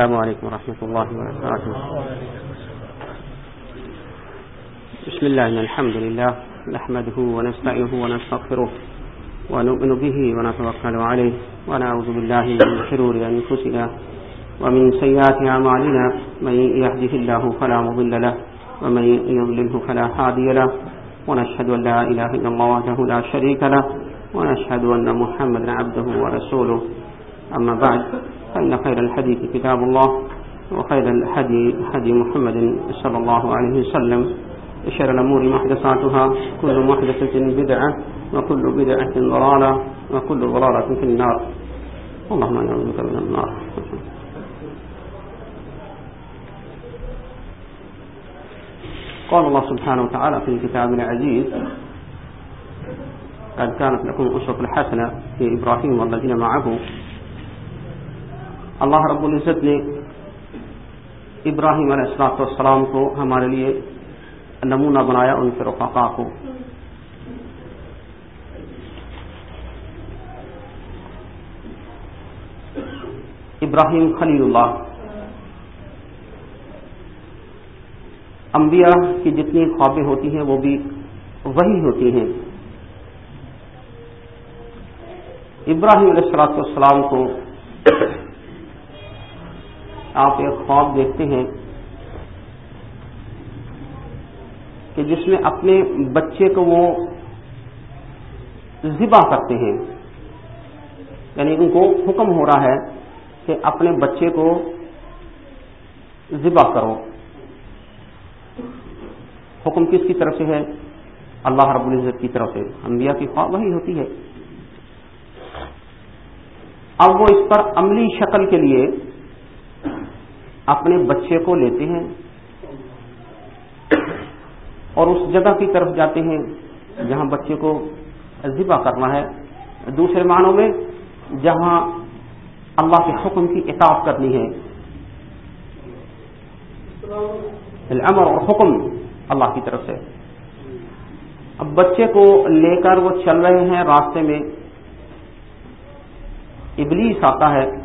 السلام عليكم ورحمة الله وبركاته. بسم الله الحمد لله نحمده ونستعيه ونستغفره ونؤمن به ونتوكل عليه ونعوذ بالله من شرور أنفسنا ومن سيئات أعمالنا. من يهده الله فلا مضل له ومن يضلله فلا هادي له. ونشهد أن لا إله إلا الله وحده لا شريك له. ونشهد أن محمدا عبده ورسوله. أما بعد فإن خير الحديث كتاب الله وخير الحدي حدي محمد صلى الله عليه وسلم وشر الأمور محدثاتها كل محدثة بدعة وكل بدعة ضلالة وكل ضلالة في النار اللهم نعوذ بك من النار قال الله سبحانه وتعالى في الكتاب العزيز قد كانت لكم أسوة الحسنة في إبراهيم والذين معه اللہ رب العزت نے ابراہیم علیہ السلاط والسلام کو ہمارے لیے نمونہ بنایا ان کے رفقا کو۔ ابراہیم خلیل اللہ۔ انبیاء کی جتنی خوابیں ہوتی ہیں وہ بھی وہی ہوتی ہیں۔ ابراہیم علیہ السلاط والسلام کو آپ ایک خواب دیکھتے ہیں کہ جس میں اپنے بچے کو وہ ذبح کرتے ہیں یعنی ان کو حکم ہو رہا ہے کہ اپنے بچے کو ذبح کرو۔ حکم کس کی طرف سے ہے؟ اللہ رب العزت کی طرف سے۔ انبیاء کی خواب وہی ہوتی ہے۔ اب وہ اس پر عملی شکل کے لیے اپنے بچے کو لیتے ہیں اور اس جگہ کی طرف جاتے ہیں جہاں بچے کو ذبح کرنا ہے۔ دوسرے معنوں میں، جہاں اللہ کے حکم کی اطاعت کرنی ہے۔ امر اور حکم اللہ کی طرف سے۔ اب بچے کو لے کر وہ چل رہے ہیں راستے میں۔ ابلیس آتا ہے۔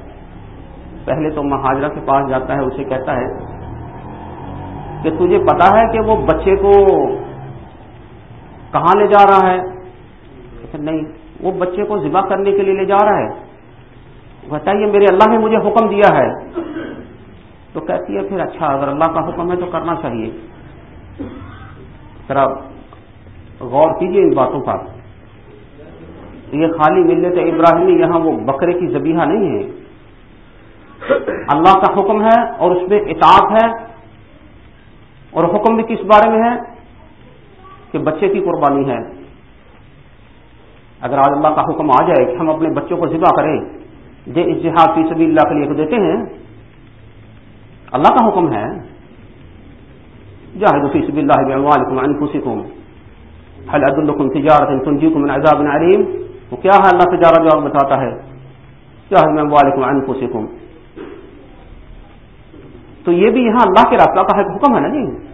پہلے تو مہاجرہ کے پاس جاتا ہے، اسے کہتا ہے کہ تجھے پتا ہے کہ وہ بچے کو کہاں لے جا رہا ہے؟ اچھا، نہیں، وہ بچے کو ذبح کرنے کے لیے لے جا رہا ہے۔ بتائیے، میرے اللہ نے مجھے حکم دیا ہے۔ تو کہتی ہے، پھر اچھا اگر اللہ کا حکم ہے تو کرنا چاہیے۔ ذرا غور کیجیے ان باتوں پر۔ یہ خالی ملت ابراہیمی، یہاں وہ بکرے کی زبیحہ نہیں ہے۔ اللہ کا حکم ہے اور اس میں اطاعت ہے اور حکم بھی کس بارے میں ہے کہ بچے کی قربانی ہے اگر آج اللہ کا حکم آ جائے کہ ہم اپنے بچوں کو ذبح کریں جو اجتہاد فی سبیل اللہ کے لیے دیتے ہیں، اللہ کا حکم ہے۔ جاہد فی سبیل اللہ باموالکم انفسکم۔ هل ادلکم تجارت تنجیکم من عذاب علیم؟ وہ کیا ہے اللہ تجارت جو آپ بتاتا ہے۔ جاہد باموالکم انفسکم۔ تو یہ بھی یہاں اللہ کے راستہ کا حکم ہے نا جی؟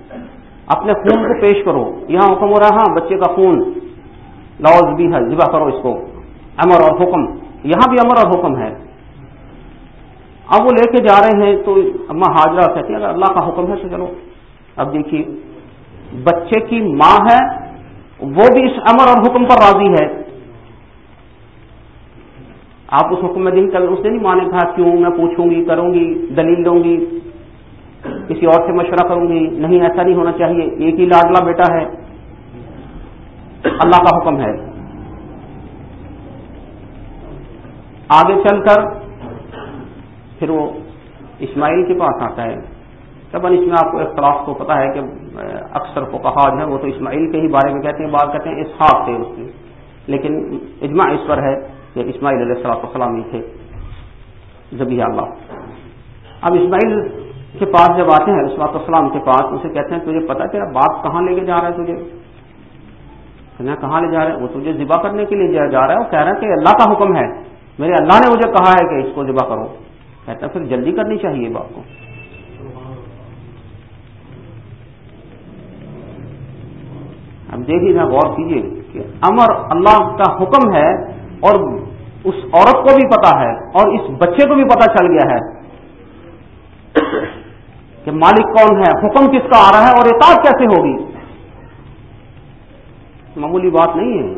اپنے خون کو پیش کرو۔ یہاں حکم ہو رہا ہاں بچے کا خون۔ لوز بھی ہے، ذبح کرو اس کو۔ امر اور حکم۔ یہاں بھی امر اور حکم ہے۔ اب وہ لے کے جا رہے ہیں تو اما حاضرہ کہتی ہیں، اگر اللہ کا حکم ہے تو چلو۔ اب دیکھیے، بچے کی ماں ہے، وہ بھی اس امر اور حکم پر راضی ہے۔ آپ اس حکم میں دن کر اس نے نہیں مانے کہا، کیوں؟ میں پوچھوں گی، کروں گی، دلیل دوں گی۔ کسی اور سے مشورہ کروں گی؟ نہیں، ایسا نہیں ہونا چاہیے۔ ایک ہی لاڈلا بیٹا ہے۔ اللہ کا حکم ہے۔ آگے چل کر پھر وہ اسماعیل کے پاس آتا ہے۔ تب اس میں آپ کو اختلاف کو پتا ہے کہ اکثر کو کہاج ہے وہ تو اسماعیل کے ہی بارے میں کہتے ہیں بات کہتے ہیں اسحاق تھے اس کی لیکن اجماع اس پر ہے کہ اسماعیل علیہ السلام السلام ہی تھے۔ زبی اللہ۔ اب اسماعیل کے پاس جب آتے ہیں رسوات السلام کے پاس، اسے کہتے ہیں، تجھے پتا تیرا باپ کہاں لے کے جا رہا ہے تجھے؟ کہاں لے جا رہا ہے وہ تجھے ذبح کرنے کے لیے جا رہا ہے، وہ کہہ رہا ہے کہ اللہ کا حکم ہے۔ میرے اللہ نے مجھے کہا ہے کہ اس کو ذبح کرو۔ کہتا پھر جلدی کرنی چاہیے باپ کو۔ اب دیکھیے غور کیجیے کہ امر اللہ کا حکم ہے اور اس عورت کو بھی پتا ہے اور اس بچے کو بھی پتا چل گیا ہے۔ کہ مالک کون ہے؟ حکم کس کا آ رہا ہے اور اطاعت کیسے ہوگی؟ معمولی بات نہیں ہے۔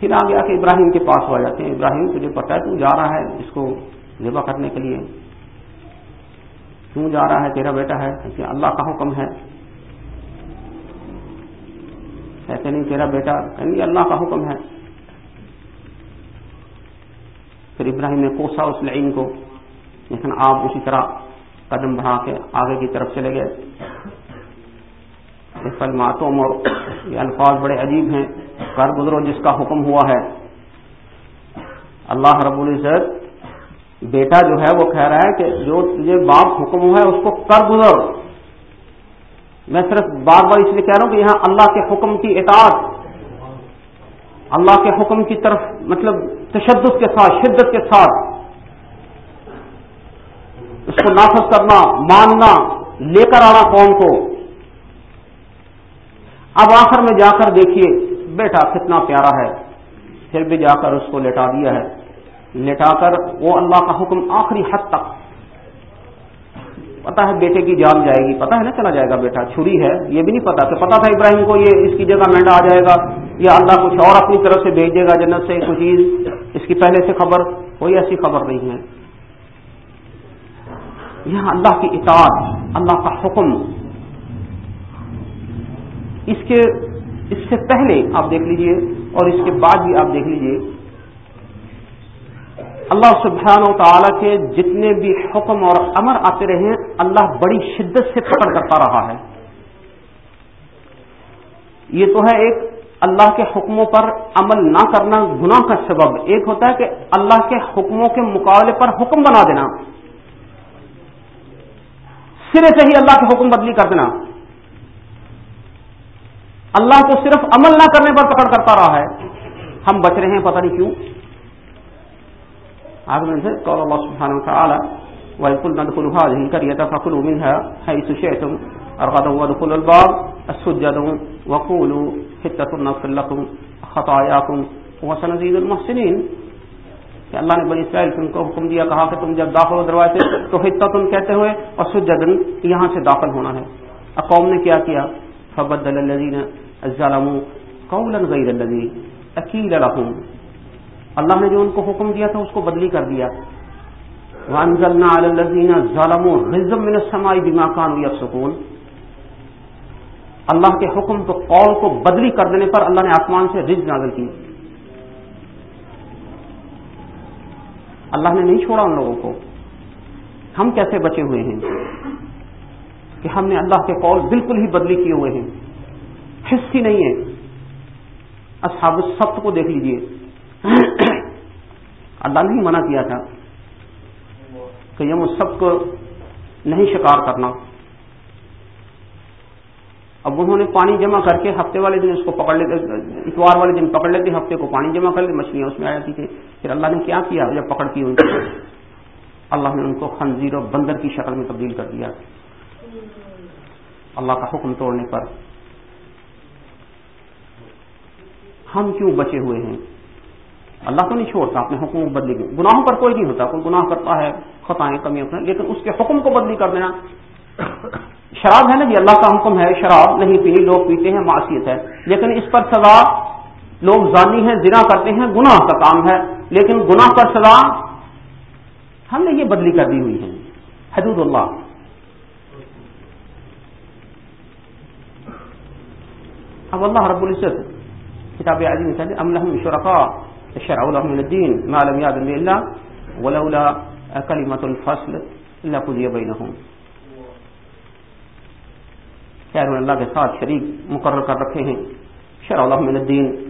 پھر آ گیا کہ ابراہیم کے پاس ہو جاتے ہیں۔ ابراہیم تجھے پتا ہے، تو جا رہا ہے اس کو ذبح کرنے کے لیے۔ کیوں جا رہا ہے؟ تیرا بیٹا ہے۔ کہ اللہ کا حکم ہے۔ کہتے نہیں، تیرا بیٹا کہیں گے اللہ کا حکم ہے۔ پھر ابراہیم نے کوسا اس لائن کو۔ لیکن آپ اسی طرح قدم بڑھا کے آگے کی طرف چلے گئے۔ فلماتوں اور یہ الفاظ بڑے عجیب ہیں۔ کر گزرو، جس کا حکم ہوا ہے۔ اللہ رب العزت، بیٹا جو ہے وہ کہہ رہا ہے کہ جو تجھے باپ حکم ہوا ہے اس کو کر گزر۔ میں صرف بار بار اس لیے کہہ رہا ہوں کہ یہاں اللہ کے حکم کی اطاعت، اللہ کے حکم کی طرف مطلب تشدد کے ساتھ، شدت کے ساتھ۔ اس کو نافذ کرنا، ماننا، لے کر آنا قوم کو۔ اب آخر میں جا کر دیکھیے، بیٹا کتنا پیارا ہے۔ پھر بھی جا کر اس کو لٹا دیا ہے۔ لٹا کر وہ اللہ کا حکم آخری حد تک۔ پتا ہے بیٹے کی جان جائے گی۔ پتا ہے نا چلا جائے گا بیٹا، چھری ہے۔ یہ بھی نہیں پتا کہ پتا تھا ابراہیم کو یہ اس کی جگہ مینڈا آ جائے گا یا اللہ کچھ اور اپنی طرف سے بھیج دے گا جنت سے کوئی چیز۔ اس کی پہلے سے خبر، کوئی ایسی خبر نہیں ہے۔ یہاں اللہ کی اطاعت، اللہ کا حکم۔ اس کے، اس سے پہلے آپ دیکھ لیجیے اور اس کے بعد بھی آپ دیکھ لیجیے۔ اللہ سبحانہ و تعالی کے جتنے بھی حکم اور امر آتے رہے ہیں، اللہ بڑی شدت سے پکڑ کرتا رہا ہے۔ یہ تو ہے ایک، اللہ کے حکموں پر عمل نہ کرنا گناہ کا سبب۔ ایک ہوتا ہے کہ اللہ کے حکموں کے مقابلے پر حکم بنا دینا۔ سرے سے ہی اللہ کے حکم بدلی کر دینا۔ اللہ کو صرف عمل نہ کرنے پر پکڑ کرتا رہا ہے۔ ہم بچ رہے ہیں پتہ نہیں کیوں۔ آگے سے قول اللہ سبحانہ وتعالی وَيْقُلْ نَدْخُلُ هَذِهِ كَرْيَةَ فَكُلُوا مِنْهَا حَيْثُ شِئْتُمْ أَرْغَدًا وَادْخُلُوا الْبَابَ السُّجَّدًا وَقُولُوا حِتَّةٌ نَغْفِرْ لَكُمْ خَطَايَاكُمْ وَسَنَزِيدُ الْمُحْسِنِينَ۔ کہ اللہ نے بنی اسرائیل تم کو حکم دیا، کہا کہ تم جب داخل ہو دروازے سے تو حتتن کہتے ہوئے اور سجدن یہاں سے داخل ہونا ہے۔ اب قوم نے کیا کیا؟ فبدل الذين ظلموا قولا غير الذي اكيل لهم۔ اللہ نے جو ان کو حکم دیا تھا اس کو بدلی کر دیا۔ وانزلنا على الذين ظلموا غضب من السماء بما كانوا يفسقون اللہ کے حکم تو قول کو بدلی کر دینے پر اللہ نے آسمان سے رز نازل کی۔ اللہ نے نہیں چھوڑا ان لوگوں کو۔ ہم کیسے بچے ہوئے ہیں؟ کہ ہم نے اللہ کے قول بالکل ہی بدلی کیے ہوئے ہیں۔ حص ہی نہیں ہے۔ اصحاب السبت کو دیکھ لیجیے۔ اللہ نے ہی منع کیا تھا کہ یم سب کو نہیں شکار کرنا۔ اب انہوں نے پانی جمع کر کے ہفتے والے دن اس کو پکڑ لیتے، اتوار والے دن پکڑ لیتے، ہفتے کو پانی جمع کر لیتے، مچھلیاں اس میں آ جاتی تھی پھر اللہ نے کیا کیا جب پکڑ کی ان کو؟ اللہ نے ان کو خنزیر و بندر کی شکل میں تبدیل کر دیا۔ اللہ کا حکم توڑنے پر۔ ہم کیوں بچے ہوئے ہیں؟ اللہ تو نہیں چھوڑتا، اپنے حکم کو بدلی گناہوں پر کوئی نہیں ہوتا، کوئی گناہ کرتا ہے، خطائیں کمی لیکن اس کے حکم کو بدلی کر دینا۔ شراب ہے نا جی اللہ کا حکم ہے شراب نہیں پینی لوگ پیتے ہیں معاشیت ہے۔ لیکن اس پر سزا لوگ زانی ہیں، زنا کرتے ہیں، گناہ کا کام ہے۔ لیکن گناہ پر سزا ہم نے یہ بدلی کر دی ہوئی ہے۔ حدود اللہ۔ اب اللہ رب العزت، کتاب عظیم سے ام لهم شرکاء شرعوا لهم من ما لم يأذن به ولولا كلمة الفصل لقضي بينهم خیر اللہ کے ساتھ شریک مقرر کر رکھے ہیں۔ شرع اللہ من الدین،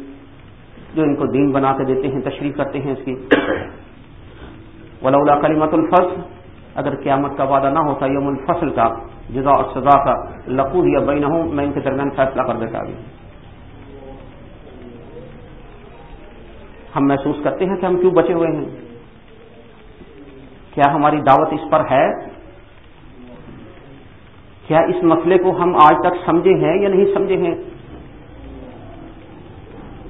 جو ان کو دین بنا کے دیتے ہیں، تشریح کرتے ہیں اس کی۔ ولولا کلمت الفصل اگر قیامت کا وعدہ نہ ہوتا، یوم الفصل کا جزا اور سزا کا، لقود یا بین ہوں میں ان کے درمیان فیصلہ کر دیتا ابھی ہم محسوس کرتے ہیں کہ ہم کیوں بچے ہوئے ہیں۔ کیا ہماری دعوت اس پر ہے؟ کیا اس مسئلے کو ہم آج تک سمجھے ہیں یا نہیں سمجھے ہیں؟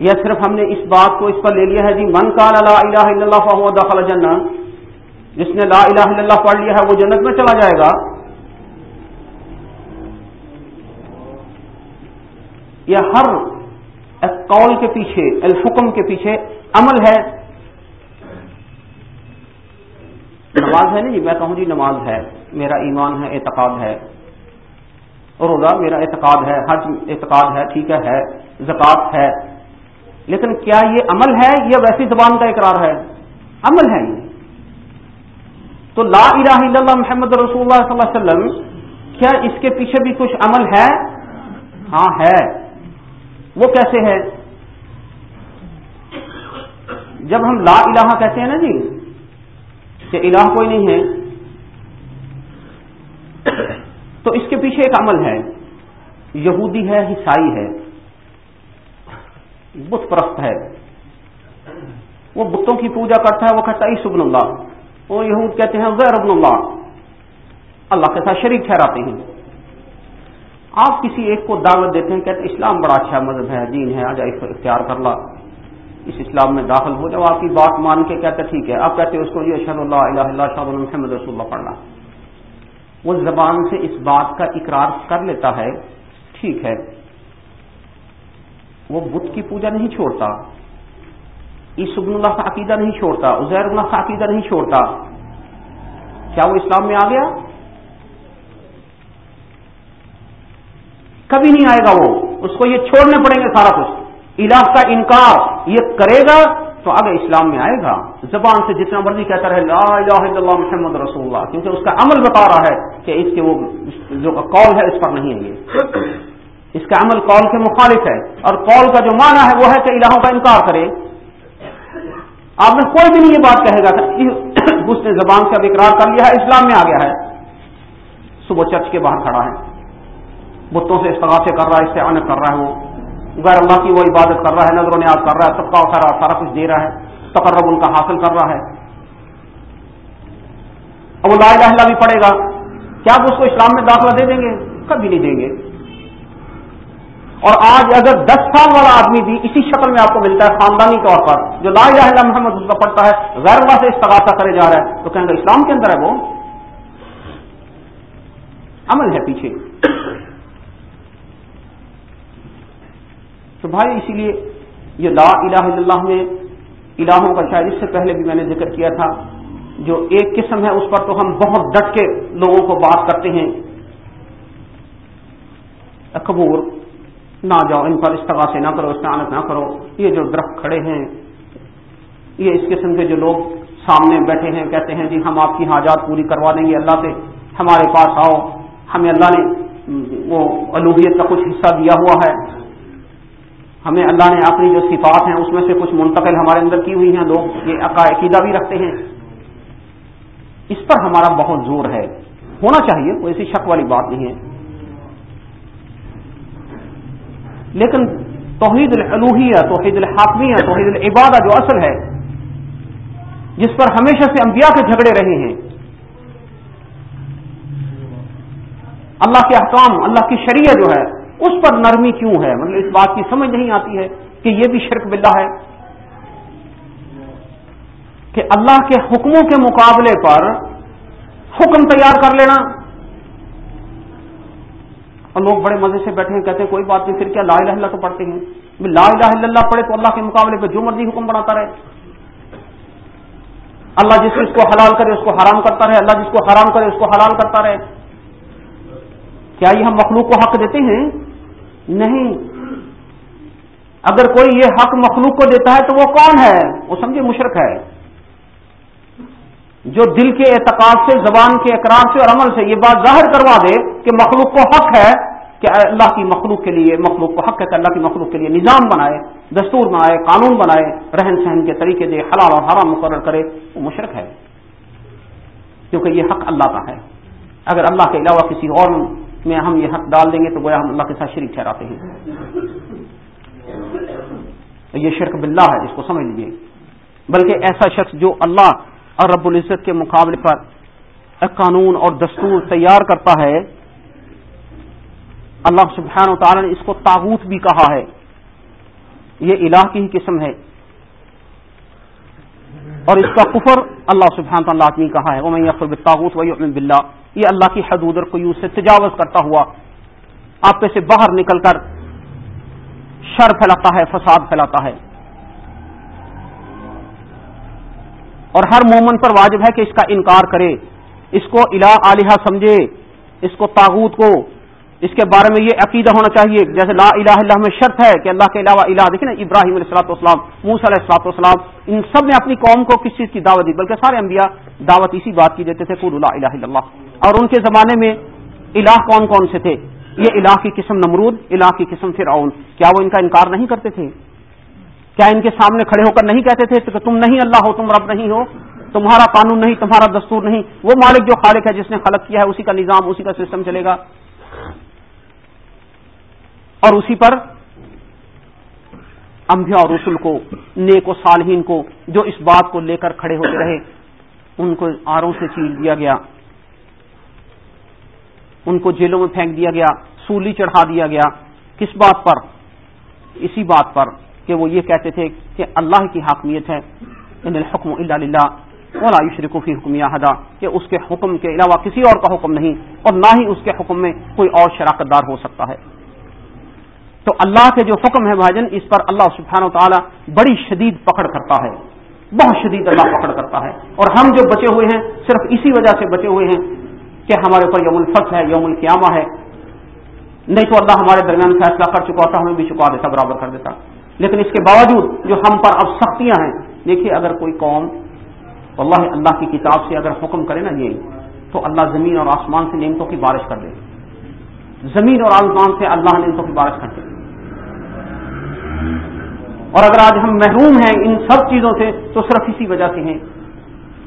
یا صرف ہم نے اس بات کو اس پر لے لیا ہے؟ جی من کا لا الہ الا اللہ فہو دخل جنہ جس نے لا الہ الا اللہ پڑھ لیا ہے، وہ جنت میں چلا جائے گا۔ یا ہر قول کے پیچھے، الحکم کے پیچھے عمل ہے۔ نماز ہے نا جی میں کہوں جی نماز ہے۔ میرا ایمان ہے، اعتقاد ہے۔ روزہ میرا اعتقاد ہے، حج اعتقاد ہے، ٹھیک ہے زکوٰۃ ہے۔ لیکن کیا یہ عمل ہے؟ یا ویسی زبان کا اقرار ہے۔ عمل ہے یہ۔ تو لا الہ الا اللہ محمد رسول اللہ صلی اللہ علیہ وسلم، کیا اس کے پیچھے بھی کچھ عمل ہے؟ ہاں ہے۔ وہ کیسے ہے؟ جب ہم لا الہ کہتے ہیں نا جی کہ الہ کوئی نہیں ہے۔ تو اس کے پیچھے ایک عمل ہے۔ یہودی ہے، عیسائی ہے۔ بت پرست ہے۔ وہ بتوں کی پوجا کرتا ہے، وہ کہتا ہے سبن اللہ وہ یہود کہتے ہیں، غیر ابن اللہ اللہ کے ساتھ شریک ٹھہراتے ہیں آپ کسی ایک کو دعوت دیتے ہیں، کہتے اسلام بڑا اچھا مذہب ہے، دین ہے آجا اختیار کر لا۔ اس اسلام میں داخل ہو جاؤ۔ آپ کی بات مان کے کہتے ٹھیک ہے۔ آپ کہتے ہیں اس کو یہ شد اللہ الہ اللہ شاہ محمد رسول اللہ پڑھنا۔ وہ زبان سے اس بات کا اقرار کر لیتا ہے، ٹھیک ہے، وہ بت کی پوجا نہیں چھوڑتا عیسبن اللہ کا عقیدہ نہیں چھوڑتا، عزیر اللہ کا عقیدہ نہیں چھوڑتا۔ کیا وہ اسلام میں آ گیا؟ کبھی نہیں آئے گا وہ، اس کو یہ چھوڑنے پڑیں گے سارا کچھ۔ الہ کا انکار یہ کرے گا تو آگے اسلام میں آئے گا، زبان سے جتنا مرضی کہتا رہے، لا الہ الا اللہ محمد رسول اللہ، کیونکہ اس کا عمل بتا رہا ہے کہ اس کے وہ جو قول ہے، اس پر نہیں ہے یہ۔ اس کا عمل قول کے مخالف ہے۔ اور قول کا جو معنی ہے، وہ ہے کہ الہوں کا انکار کرے۔ آپ میں کوئی بھی نہیں یہ بات کہے گا کہ اس نے زبان سے اب اقرار کر لیا ہے، اسلام میں آ گیا ہے۔ صبح چرچ کے باہر کھڑا ہے۔ بتوں سے استغاثے کر رہا ہے اس سے انک کر رہا ہے وہ۔ غیر اللہ کی وہ عبادت کر رہا ہے نظر و نیاز کر رہا ہے سب کا سارا سارا کچھ دے رہا ہے، تقرب ان کا حاصل کر رہا ہے۔ اب وہ لا الہ الا بھی پڑے گا۔ کیا آپ اس کو اسلام میں داخلہ دے دیں گے؟ کبھی نہیں دیں گے۔ اور آج اگر دس سال والا آدمی بھی اسی شکل میں آپ کو ملتا ہے، خاندانی طور پر، جو لا الہ الا محمد اس کا پڑھتا ہے، غیر اللہ سے استغاثہ کرے جا رہا ہے، تو کہیں گے اسلام کے اندر ہے وہ۔ عمل ہے پیچھے۔ تو بھائی اسی لیے یہ لا الہ الا اللہ میں الہوں کا شاید اس سے پہلے بھی میں نے ذکر کیا تھا، جو ایک قسم ہے، اس پر تو ہم بہت ڈٹ کے لوگوں کو بات کرتے ہیں۔ اکبور نہ جاؤ، ان پر استغاثے نہ کرو، استعانت نہ کرو۔ یہ جو درخت کھڑے ہیں، یہ اس قسم کے جو لوگ سامنے بیٹھے ہیں، کہتے ہیں جی ہم آپ کی حاجات پوری کروا دیں گے، اللہ سے ہمارے پاس آؤ۔ ہمیں اللہ نے وہ الوحیت کا کچھ حصہ دیا ہوا ہے۔ ہمیں اللہ نے اپنی جو صفات ہیں اس میں سے کچھ منتقل ہمارے اندر کی ہوئی ہیں، لوگ یہ عقیدہ بھی رکھتے ہیں۔ اس پر ہمارا بہت زور ہے۔ ہونا چاہیے، کوئی ایسی شک والی بات نہیں ہے۔ لیکن توحید الوحیہ توحید الحاکمیہ، توحید العبادہ جو اصل ہے، جس پر ہمیشہ سے انبیاء کے جھگڑے رہے ہیں۔ اللہ کے احکام، اللہ کی شریعت جو ہے اس پر نرمی کیوں ہے؟ مطلب اس بات کی سمجھ نہیں آتی ہے کہ یہ بھی شرک باللہ ہے۔ کہ اللہ کے حکموں کے مقابلے پر حکم تیار کر لینا۔ اور لوگ بڑے مزے سے بیٹھے ہیں، کہتے ہیں، کوئی بات نہیں، پھر کیا لا الہ اللہ تو پڑھتے ہیں۔ لا الہ الا اللہ پڑھے تو اللہ کے مقابلے پہ جو مرضی حکم بناتا رہے۔ اللہ جس اس کو حلال کرے، اس کو حرام کرتا رہے۔ اللہ جس کو حرام کرے، اس کو حلال کرتا رہے۔ کیا یہ ہم مخلوق کو حق دیتے ہیں؟ نہیں۔ اگر کوئی یہ حق مخلوق کو دیتا ہے تو وہ کون ہے؟ وہ سمجھے مشرق ہے۔ جو دل کے اعتقاد سے، زبان کے اقرار سے اور عمل سے یہ بات ظاہر کروا دے کہ مخلوق کو حق ہے کہ اللہ کی مخلوق کے لیے، مخلوق کو حق ہے کہ اللہ کی مخلوق کے لیے نظام بنائے، دستور بنائے، قانون بنائے، رہن سہن کے طریقے دے، حلال اور حرام مقرر کرے، وہ مشرق ہے۔ کیونکہ یہ حق اللہ کا ہے۔ اگر اللہ کے علاوہ کسی اور میں ہم یہ حق ڈال دیں گے تو گویا ہم اللہ کے ساتھ شریک ٹھہراتے ہیں۔ یہ شرک باللہ ہے، اس کو سمجھ لیجیے بلکہ ایسا شخص جو اللہ اور رب العزت کے مقابلے پر ایک قانون اور دستور تیار کرتا ہے، اللہ سبحانہ و تعالی نے اس کو تاغوت بھی کہا ہے۔ یہ الہ کی ہی قسم ہے۔ اور اس کا کفر اللہ سبحانہ تعالیٰ نے کہا ہے۔ وہ میں یقر تاغوت وی بلّہ یہ اللہ کی حدود اور قیوس سے تجاوز کرتا ہوا آپ سے باہر نکل کر شر پھیلاتا ہے، فساد پھیلاتا ہے۔ اور ہر مومن پر واجب ہے کہ اس کا انکار کرے۔ اس کو الہ علیہ سمجھے، اس کو تاغوت کو۔ اس کے بارے میں یہ عقیدہ ہونا چاہیے۔ جیسے لا الہ اللہ میں شرط ہے کہ اللہ کے علاوہ الہ، دیکھیں نا، ابراہیم علیہ السلاط والسلام موس علیہ السلاط والسلام، ان سب نے اپنی قوم کو کس چیز کی دعوت دی؟ بلکہ سارے انبیاء دعوت اسی بات کی دیتے تھے قول اللہ الہ اللہ۔ اور ان کے زمانے میں الہ کون کون سے تھے؟ یہ الہ کی قسم نمرود، الہ کی قسم فرعون۔ کیا وہ ان کا انکار نہیں کرتے تھے؟ کیا ان کے سامنے کھڑے ہو کر نہیں کہتے تھے کہ تم نہیں اللہ ہو، تم رب نہیں ہو، تمہارا قانون نہیں، تمہارا دستور نہیں؟ وہ مالک جو خالق ہے، جس نے خلق کیا ہے، اسی کا نظام، اسی کا سسٹم چلے گا۔ اور اسی پر انبیاء اور رسول کو، نیک و صالحین کو، جو اس بات کو لے کر کھڑے ہوتے رہے، ان کو آروں سے چیل دیا گیا۔ ان کو جیلوں میں پھینک دیا گیا، سولی چڑھا دیا گیا۔ کس بات پر؟ اسی بات پر کہ وہ یہ کہتے تھے کہ اللہ کی حاکمیت ہے، ان الحکم اللہ ولا شریک فی حکم ہدا کہ اس کے حکم کے علاوہ کسی اور کا حکم نہیں، اور نہ ہی اس کے حکم میں کوئی اور شراکت دار ہو سکتا ہے۔ تو اللہ کے جو حکم ہے بھائی اس پر اللہ سبحانہ و تعالیٰ بڑی شدید پکڑ کرتا ہے۔ بہت شدید اللہ پکڑ کرتا ہے۔ اور ہم جو بچے ہوئے ہیں، صرف اسی وجہ سے بچے ہوئے ہیں کہ ہمارے اوپر یوم الفصل ہے، یوم القیامہ ہے۔ نہیں تو اللہ ہمارے درمیان فیصلہ کر چکا ہوتا، ہمیں بھی چکا دیتا، برابر کر دیتا۔ لیکن اس کے باوجود جو ہم پر اب سختیاں ہیں، دیکھیے اگر کوئی قوم اللہ اللہ کی کتاب سے اگر حکم کرے نا یہ، تو اللہ زمین اور آسمان سے نعمتوں کی بارش کر دے۔ زمین اور آسمان سے اللہ نعمتوں کی بارش کر دے۔ اور اگر آج ہم محروم ہیں ان سب چیزوں سے، تو صرف اسی وجہ سے ہیں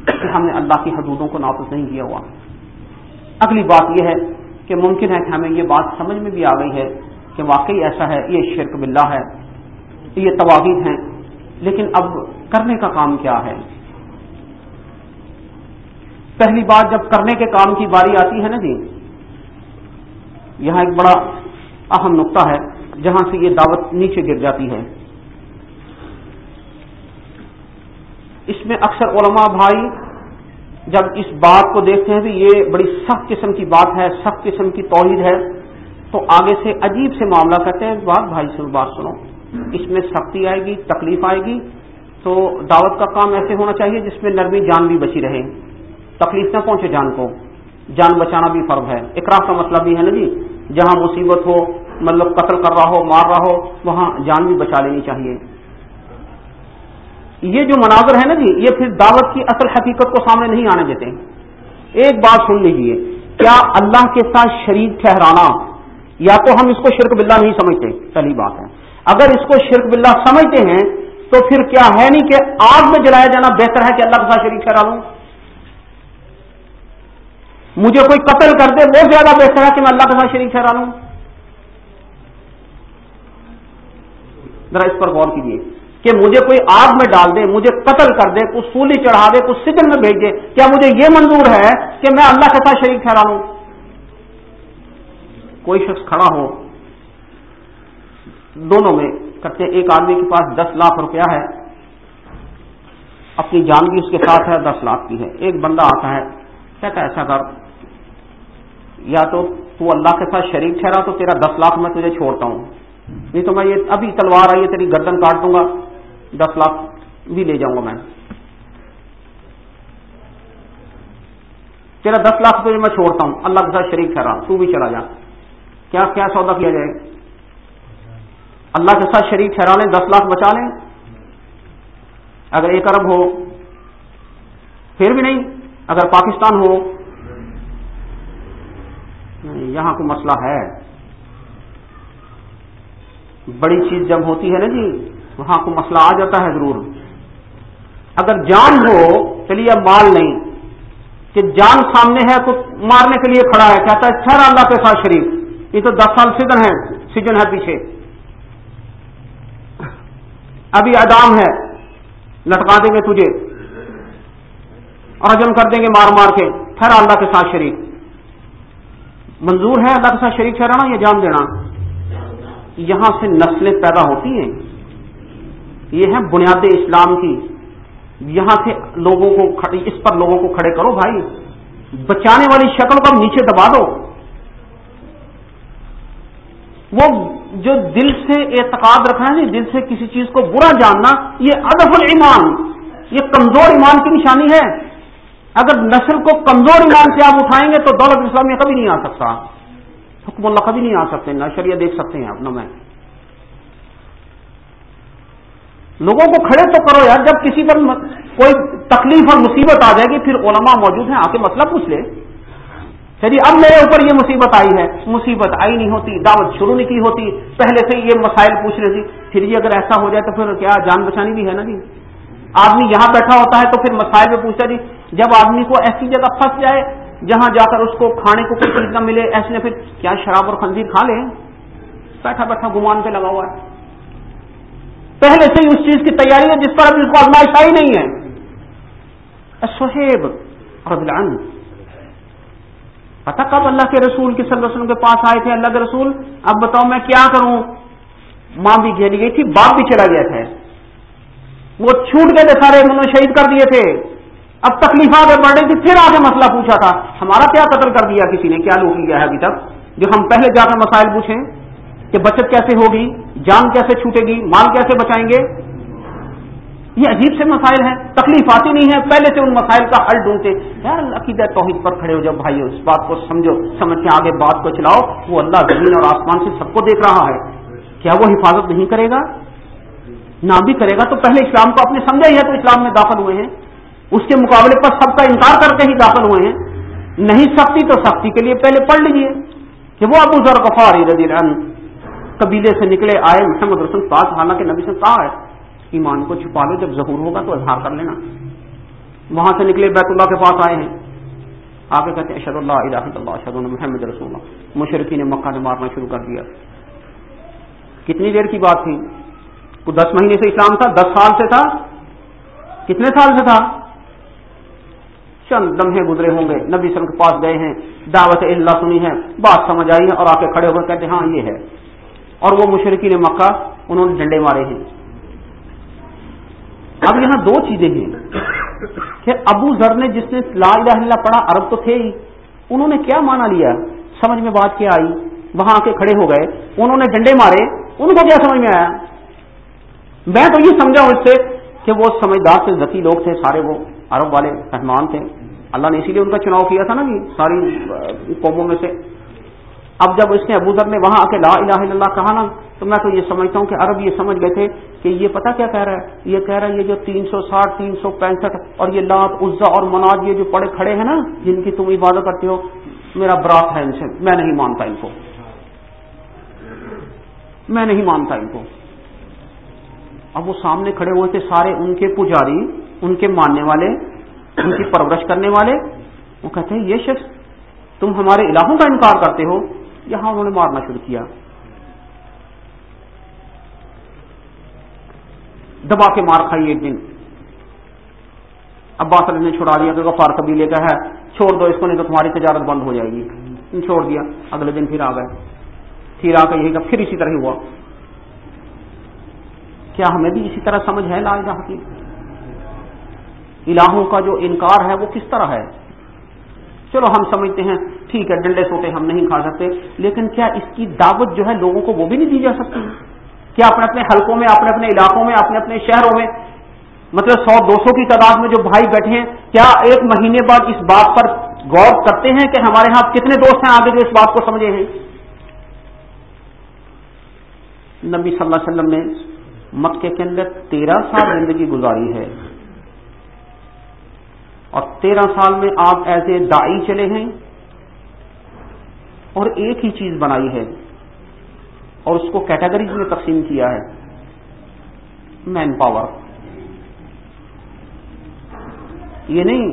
کہ ہم نے اللہ کی حدودوں کو نافذ نہیں کیا ہوا۔ اگلی بات یہ ہے کہ ممکن ہے کہ ہمیں یہ بات سمجھ میں بھی آ گئی ہے کہ واقعی ایسا ہے، یہ شرک باللہ ہے، یہ تواغیر ہیں، لیکن اب کرنے کا کام کیا ہے؟ پہلی بات جب کرنے کے کام کی باری آتی ہے نا جی یہاں ایک بڑا اہم نقطہ ہے جہاں سے یہ دعوت نیچے گر جاتی ہے۔ اس میں اکثر علماء بھائی جب اس بات کو دیکھتے ہیں کہ یہ بڑی سخت قسم کی بات ہے، سخت قسم کی توحید ہے۔ تو آگے سے عجیب سے معاملہ کرتے ہیں۔ بات بھائی سے بات سنو۔ اس میں سختی آئے گی، تکلیف آئے گی۔ تو دعوت کا کام ایسے ہونا چاہیے جس میں نرمی جان بھی بچی رہے۔ تکلیف نہ پہنچے جان کو۔ جان بچانا بھی فرض ہے۔ اقرا کا مطلب مسئلہ بھی ہے نا جی جہاں مصیبت ہو مطلب قتل کر رہا ہو، مار رہا ہو، وہاں جان بھی بچا لینی چاہیے۔ یہ جو مناظر ہے نا جی یہ پھر دعوت کی اصل حقیقت کو سامنے نہیں آنے دیتے۔ ایک بات سن لیجیے کیا اللہ کے ساتھ شریک ٹھہرانا، یا تو ہم اس کو شرک باللہ نہیں سمجھتے، پہلی بات ہے۔ اگر اس کو شرک باللہ سمجھتے ہیں، تو پھر کیا ہے نہیں کہ آگ میں جلایا جانا بہتر ہے کہ اللہ کے ساتھ شریک ٹھہرا لوں؟ مجھے کوئی قتل کر دے، وہ زیادہ بہتر ہے کہ میں اللہ کے ساتھ شریک ٹھہرا لوں۔ ذرا اس پر غور کیجیے کہ مجھے کوئی آگ میں ڈال دے، مجھے قتل کر دے کچھ سولی چڑھا دے کچھ سجن میں بھیج دے، کیا مجھے یہ منظور ہے کہ میں اللہ کے ساتھ شریک ٹھہرا لوں کوئی شخص کھڑا ہو، دونوں میں کرتے ایک آدمی کے پاس دس لاکھ روپیہ ہے، اپنی جان بھی اس کے ساتھ ہے، دس لاکھ کی ہے۔ ایک بندہ آتا ہے، کہتا ایسا کر، یا تو تو اللہ کے ساتھ شریک ٹھہرا، تو تیرا دس لاکھ میں تجھے چھوڑتا ہوں۔ نہیں تو میں یہ ابھی تلوار آئی ہے، تیری گردن کاٹ دوں گا۔ دس لاکھ بھی لے جاؤں گا میں۔ تیرا دس لاکھ روپئے میں چھوڑتا ہوں۔ اللہ کے ساتھ شریک ٹھہرا۔ تو بھی چلا جا۔ کیا کیا سودا کیا جائے؟ اللہ کے ساتھ شریک ٹھہرا لیں، دس لاکھ بچا لیں۔ اگر ایک ارب ہو، پھر بھی نہیں۔ اگر پاکستان ہو یہاں کو مسئلہ ہے۔ بڑی چیز جب ہوتی ہے نا جی وہاں کو مسئلہ آ جاتا ہے ضرور۔ اگر جان ہو، چلیے اب مال نہیں۔ کہ جان سامنے ہے تو مارنے کے لیے کھڑا ہے، کہتا ہے ٹھہرا اللہ کے ساتھ شریف یہ تو دس سال سجن ہے سجن ہے پیچھے۔ ابھی ادام ہے، لٹکا دیں گے تجھے۔ اور ہجم کر دیں گے مار مار کے۔ ٹھہرا اللہ کے ساتھ شریف منظور ہے اللہ کے ساتھ شریک ٹھہرانا یا جان دینا؟ یہاں سے نسلیں پیدا ہوتی ہیں۔ یہ ہے بنیاد اسلام کی۔ یہاں سے لوگوں کو اس پر لوگوں کو کھڑے کرو بھائی۔ بچانے والی شکل کو نیچے دبا دو۔ وہ جو دل سے اعتقاد رکھنا ہے، دل سے کسی چیز کو برا جاننا، یہ ادب المان یہ کمزور ایمان کی نشانی ہے۔ اگر نسل کو کمزور ایمان سے آپ اٹھائیں گے تو دولت اسلامیہ کبھی نہیں آ سکتا۔ حکم اللہ کبھی نہیں آ سکتے، نہ شریعہ دیکھ سکتے ہیں اپنا میں۔ لوگوں کو کھڑے تو کرو یار، جب کسی پر کوئی تکلیف اور مصیبت آ جائے گی، پھر علماء موجود ہیں، آ کے مسئلہ پوچھ لے چلیے یعنی اب میرے اوپر یہ مصیبت آئی ہے، مصیبت آئی نہیں ہوتی، دعوت شروع نہیں کی ہوتی، پہلے سے یہ مسائل پوچھ رہے تھی پھر یہ اگر ایسا ہو جائے تو پھر کیا جان بچانی بھی ہے نا جی؟ آدمی یہاں بیٹھا ہوتا ہے تو پھر مسائل میں پوچھتا جی جب آدمی کو ایسی جگہ پھنس جائے، جہاں جا کر اس کو کھانے کو کوئی چیز نہ ملے، ایسے نے پھر کیا شراب اور خنزیر کھا لے بیٹھا بیٹھا گمان پہ لگا ہوا ہے۔ پہلے سے ہی اس چیز کی تیاری ہے جس پر ابھی اس کو آزمائش آئی نہیں ہے۔ سہیب پتا کب اللہ کے رسول کی صلی اللہ علیہ وسلم کے پاس آئے تھے اللہ کے رسول؟ اب بتاؤ میں کیا کروں؟ ماں بھی گھیری گئی تھی، باپ بھی چلا گیا تھا۔ وہ چھوٹ گئے تھے سارے، انہوں نے شہید کر دیے تھے۔ اب تکلیف آگے بڑھ رہی تھی، پھر آگے مسئلہ پوچھا تھا۔ ہمارا کیا قتل کر دیا کسی نے؟ کیا لوگ کیا ہے ابھی تک؟ جو ہم پہلے جا کر مسائل پوچھیں۔ کہ بچت کیسے ہوگی، جان کیسے چھوٹے گی، مال کیسے بچائیں گے؟ یہ عجیب سے مسائل ہیں تکلیف آتی نہیں ہے پہلے سے ان مسائل کا حل ڈھونڈتے۔ یار، عقیدہ توحید پر کھڑے ہو جاؤ بھائی اس بات کو سمجھو، سمجھ کے آگے بات کو چلاؤ۔ وہ اللہ زمین اور آسمان سے سب کو دیکھ رہا ہے۔ کیا وہ حفاظت نہیں کرے گا؟ نہ بھی کرے گا، تو پہلے اسلام کو اپنے سمجھا ہی ہے تو اسلام میں داخل ہوئے ہیں۔ اس کے مقابلے پر سب کا انکار کر کے ہی داخل ہوئے ہیں۔ نہیں سختی تو سختی کے لیے پہلے پڑھ لیجیے کہ وہ ابو ذر غفار رضی اللہ قبیلے سے نکلے، آئے محمد رسول پاس حالانکہ نبی سے کہا ہے ایمان کو چھپا لو، جب ظہور ہوگا تو اظہار کر لینا۔ وہاں سے نکلے، بیت اللہ کے پاس آئے ہیں۔ آگے کہتے اشد اللہ الہ اللہ اشد اللہ محمد رسول اللہ۔ مشرقی نے مکہ نے مارنا شروع کر دیا۔ کتنی دیر کی بات تھی؟ وہ دس مہینے سے اسلام تھا، دس سال سے تھا۔ کتنے سال سے تھا؟ چند لمحے گزرے ہوں گے۔ نبی سر کے پاس گئے ہیں۔ دعوت اللہ سنی ہے، بات سمجھ آئی ہے اور آ کے کھڑے ہو گئے کہتے ہاں یہ ہے۔ اور وہ مشرقی نے مکہ انہوں نے ڈنڈے مارے ہیں۔ اب یہاں دو چیزیں ہیں کہ ابو ذر نے جس نے لا الہ الا پڑھا، عرب تو تھے ہی، انہوں نے کیا مانا لیا؟ سمجھ میں بات کیا آئی؟ وہاں آ کے کھڑے ہو گئے، انہوں نے ڈنڈے مارے، ان کو کیا سمجھ میں آیا؟ میں تو یہ سمجھا ہوں اس سے کہ وہ سمجھدار سے ذکی لوگ تھے، سارے وہ عرب والے مہمان تھے۔ اللہ نے اسی لیے ان کا چناؤ کیا تھا نا جی ساری قوموں میں سے اب جب اس نے ابو ذر نے وہاں آ کے لا الہ الا اللہ کہا نا، تو میں تو یہ سمجھتا ہوں کہ عرب یہ سمجھ گئے تھے کہ یہ پتا کیا کہہ رہا ہے؟ یہ کہہ رہا ہے یہ جو تین سو ساٹھ، تین سو پینسٹھ اور یہ لات، عزا اور مناج یہ جو پڑے کھڑے ہیں نا، جن کی تم عبادت کرتے ہو، میرا براق ہے ان سے۔ میں نہیں مانتا ان کو۔ میں نہیں مانتا ان کو۔ اب وہ سامنے کھڑے ہوئے تھے سارے ان کے پجاری، ان کے ماننے والے، ان کی پرورش کرنے والے۔ وہ کہتے ہیں، یہ شخص، تم ہمارے الہوں کا انکار کرتے ہو۔ یہاں انہوں نے مارنا شروع کیا۔ دبا کے مار کھائی ایک دن۔ عباس علی نے چھڑا دیا کہ غفار قبیلے کا ہے۔ چھوڑ دو اس کو، نہیں تو تمہاری تجارت بند ہو جائے گی۔ چھوڑ دیا۔ اگلے دن پھر آ گئے۔ پھر آ کے یہی پھر اسی طرح ہوا۔ کیا ہمیں بھی اسی طرح سمجھ ہے؟ لال جہاں کی الہوں کا جو انکار ہے وہ کس طرح ہے؟ چلو ہم سمجھتے ہیں۔ ٹھیک ہے، ڈنڈے سوتے ہم نہیں کھا سکتے، لیکن کیا اس کی دعوت جو ہے لوگوں کو وہ بھی نہیں دی جا سکتی؟ کیا اپنے اپنے حلقوں میں، اپنے اپنے علاقوں میں، اپنے اپنے شہروں میں؟ مطلب سو، دو سو کی تعداد میں جو بھائی بیٹھے ہیں، کیا ایک مہینے بعد اس بات پر غور کرتے ہیں کہ ہمارے ہاں کتنے دوست ہیں آگے جو اس بات کو سمجھے ہیں؟ نبی صلی اللہ علیہ وسلم نے مکے کے اندر تیرہ سال زندگی گزاری ہے۔ اور تیرہ سال میں آپ ایسے دائی چلے ہیں اور ایک ہی چیز بنائی ہے اور اس کو کیٹیگریز میں تقسیم کیا ہے مین پاور یہ نہیں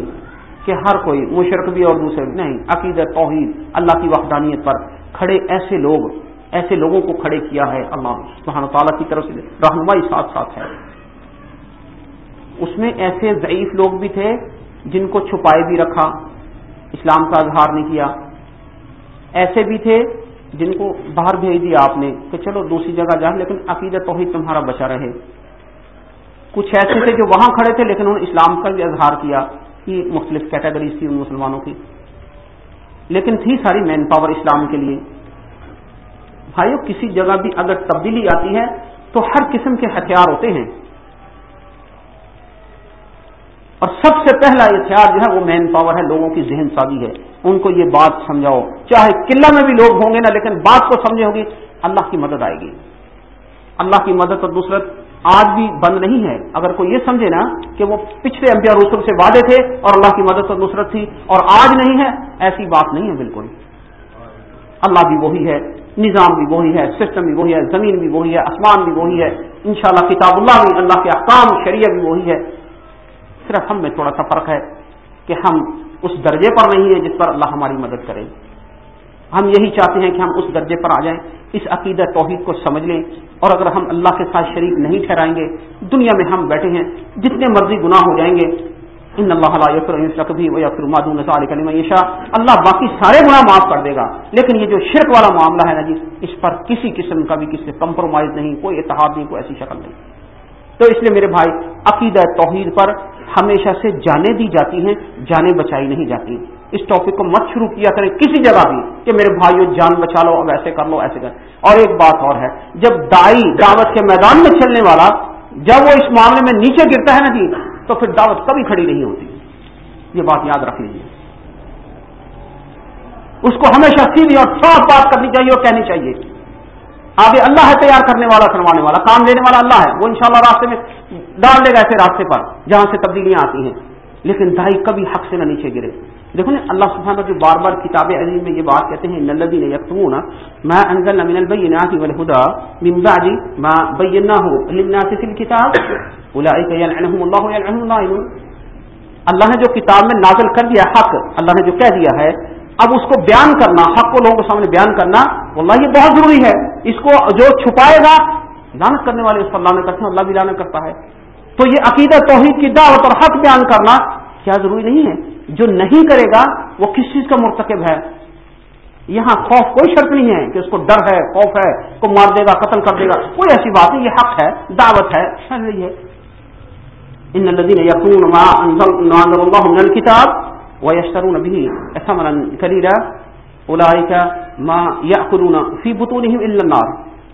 کہ ہر کوئی مشرق بھی اور دوسرے نہیں عقید توحید، اللہ کی وحدانیت پر کھڑے ایسے لوگ، ایسے لوگوں کو کھڑے کیا ہے اللہ سبحانہ تعالیٰ کی طرف سے رہنمائی ساتھ ساتھ ہے۔ اس میں ایسے ضعیف لوگ بھی تھے جن کو چھپائے بھی رکھا، اسلام کا اظہار نہیں کیا ایسے بھی تھے جن کو باہر بھیج دیا آپ نے کہ چلو دوسری جگہ جائیں لیکن عقیدت توحید تمہارا بچا رہے۔ کچھ ایسے تھے جو وہاں کھڑے تھے، لیکن انہوں نے اسلام کا بھی اظہار کیا کہ مختلف کیٹیگریز تھی ان مسلمانوں کی۔ لیکن تھی ساری مین پاور اسلام کے لیے۔ بھائیو، کسی جگہ بھی اگر تبدیلی آتی ہے تو ہر قسم کے ہتھیار ہوتے ہیں۔ اور سب سے پہلا ہتھیار جو ہے وہ مین پاور ہے، لوگوں کی ذہن سازی ہے۔ ان کو یہ بات سمجھاؤ۔ چاہے قلعہ میں بھی لوگ ہوں گے نا، لیکن بات کو سمجھے ہوگی، اللہ کی مدد آئے گی۔ اللہ کی مدد اور دوسرت آج بھی بند نہیں ہے۔ اگر کوئی یہ سمجھے نا کہ وہ پچھلے امپیا رسول سے وعدے تھے اور اللہ کی مدد اور نصرت تھی اور آج نہیں ہے، ایسی بات نہیں ہے بالکل۔ اللہ بھی وہی ہے، نظام بھی وہی ہے سسٹم بھی وہی ہے، زمین بھی وہی ہے، آسمان بھی وہی ہے۔ انشاءاللہ کتاب اللہ بھی اللہ کے احکام، شریعت بھی وہی ہے۔ صرف ہم میں تھوڑا سا فرق ہے کہ ہم اس درجے پر نہیں ہیں جس پر اللہ ہماری مدد کرے ہم یہی چاہتے ہیں کہ ہم اس درجے پر آ جائیں، اس عقیدہ توحید کو سمجھ لیں، اور اگر ہم اللہ کے ساتھ شریک نہیں ٹھہرائیں گے، دنیا میں ہم بیٹھے ہیں، جتنے مرضی گناہ ہو جائیں گے، ان اللہ کبھی شاہ اللہ باقی سارے گناہ معاف کر دے گا۔ لیکن یہ جو شرک والا معاملہ ہے نا جی اس پر کسی قسم کا بھی کسی کمپرومائز نہیں، کوئی اتحاد نہیں، کوئی ایسی شکل نہیں۔ تو اس لیے میرے بھائی، عقیدہ توحید پر ہمیشہ سے جانے دی جاتی ہیں، جانیں بچائی نہیں جاتی۔ اس ٹاپک کو مت شروع کیا کریں کسی جگہ بھی کہ میرے بھائیو، جان بچا لو، اب ایسے کر لو، ایسے کر۔ اور ایک بات اور ہے، جب دائی دعوت کے میدان میں چلنے والا جب وہ اس معاملے میں نیچے گرتا ہے نا جی تو پھر دعوت کبھی کھڑی نہیں ہوتی۔ یہ بات یاد رکھ لیجیے اس کو ہمیشہ سیدھی اور صاف بات کرنی چاہیے اور کہنی چاہیے۔ آگے اللہ ہے تیار کرنے والا کروانے والا، کام لینے والا اللہ ہے۔ وہ انشاءاللہ راستے میں ڈال لے گا ایسے راستے پر، جہاں سے تبدیلیاں آتی ہیں۔ لیکن دائی کبھی حق سے نہ نیچے گرے۔ دیکھو نا، اللہ سبحانہ جو بار بار کتاب عظیم میں یہ بات کہتے ہیں نلدی نے یکتمون، ما انزلنا من البینات والهدى من بعد ما بیناه للناس في الكتاب اولئک یلعنهم الله ويلعنهم اللہ نے جو کتاب میں نازل کر دیا حق، اللہ نے جو کہہ دیا ہے، اب اس کو بیان کرنا، حق کو لوگوں کے سامنے بیان کرنا، واللہ یہ بہت ضروری ہے۔ اس کو جو چھپائے گا لانت کرنے والے اس پر لانت کرتے ہیں، اللہ بھی لانت کرتا ہے۔ تو یہ عقیدہ توحید کی دعوت اور حق بیان کرنا کیا ضروری نہیں ہے؟ جو نہیں کرے گا، وہ کس چیز کا مرتکب ہے؟ یہاں خوف کوئی شرط نہیں ہے کہ اس کو ڈر ہے، خوف ہے، کو مار دے گا، قتل کر دے گا۔ کوئی ایسی بات نہیں، یہ حق ہے، دعوت ہے ہے ان الذين يقولون ما انزل الله من الكتاب ويشترون به ثمنا كليلا أولئك ما يأكلون في بطونهم إلا النار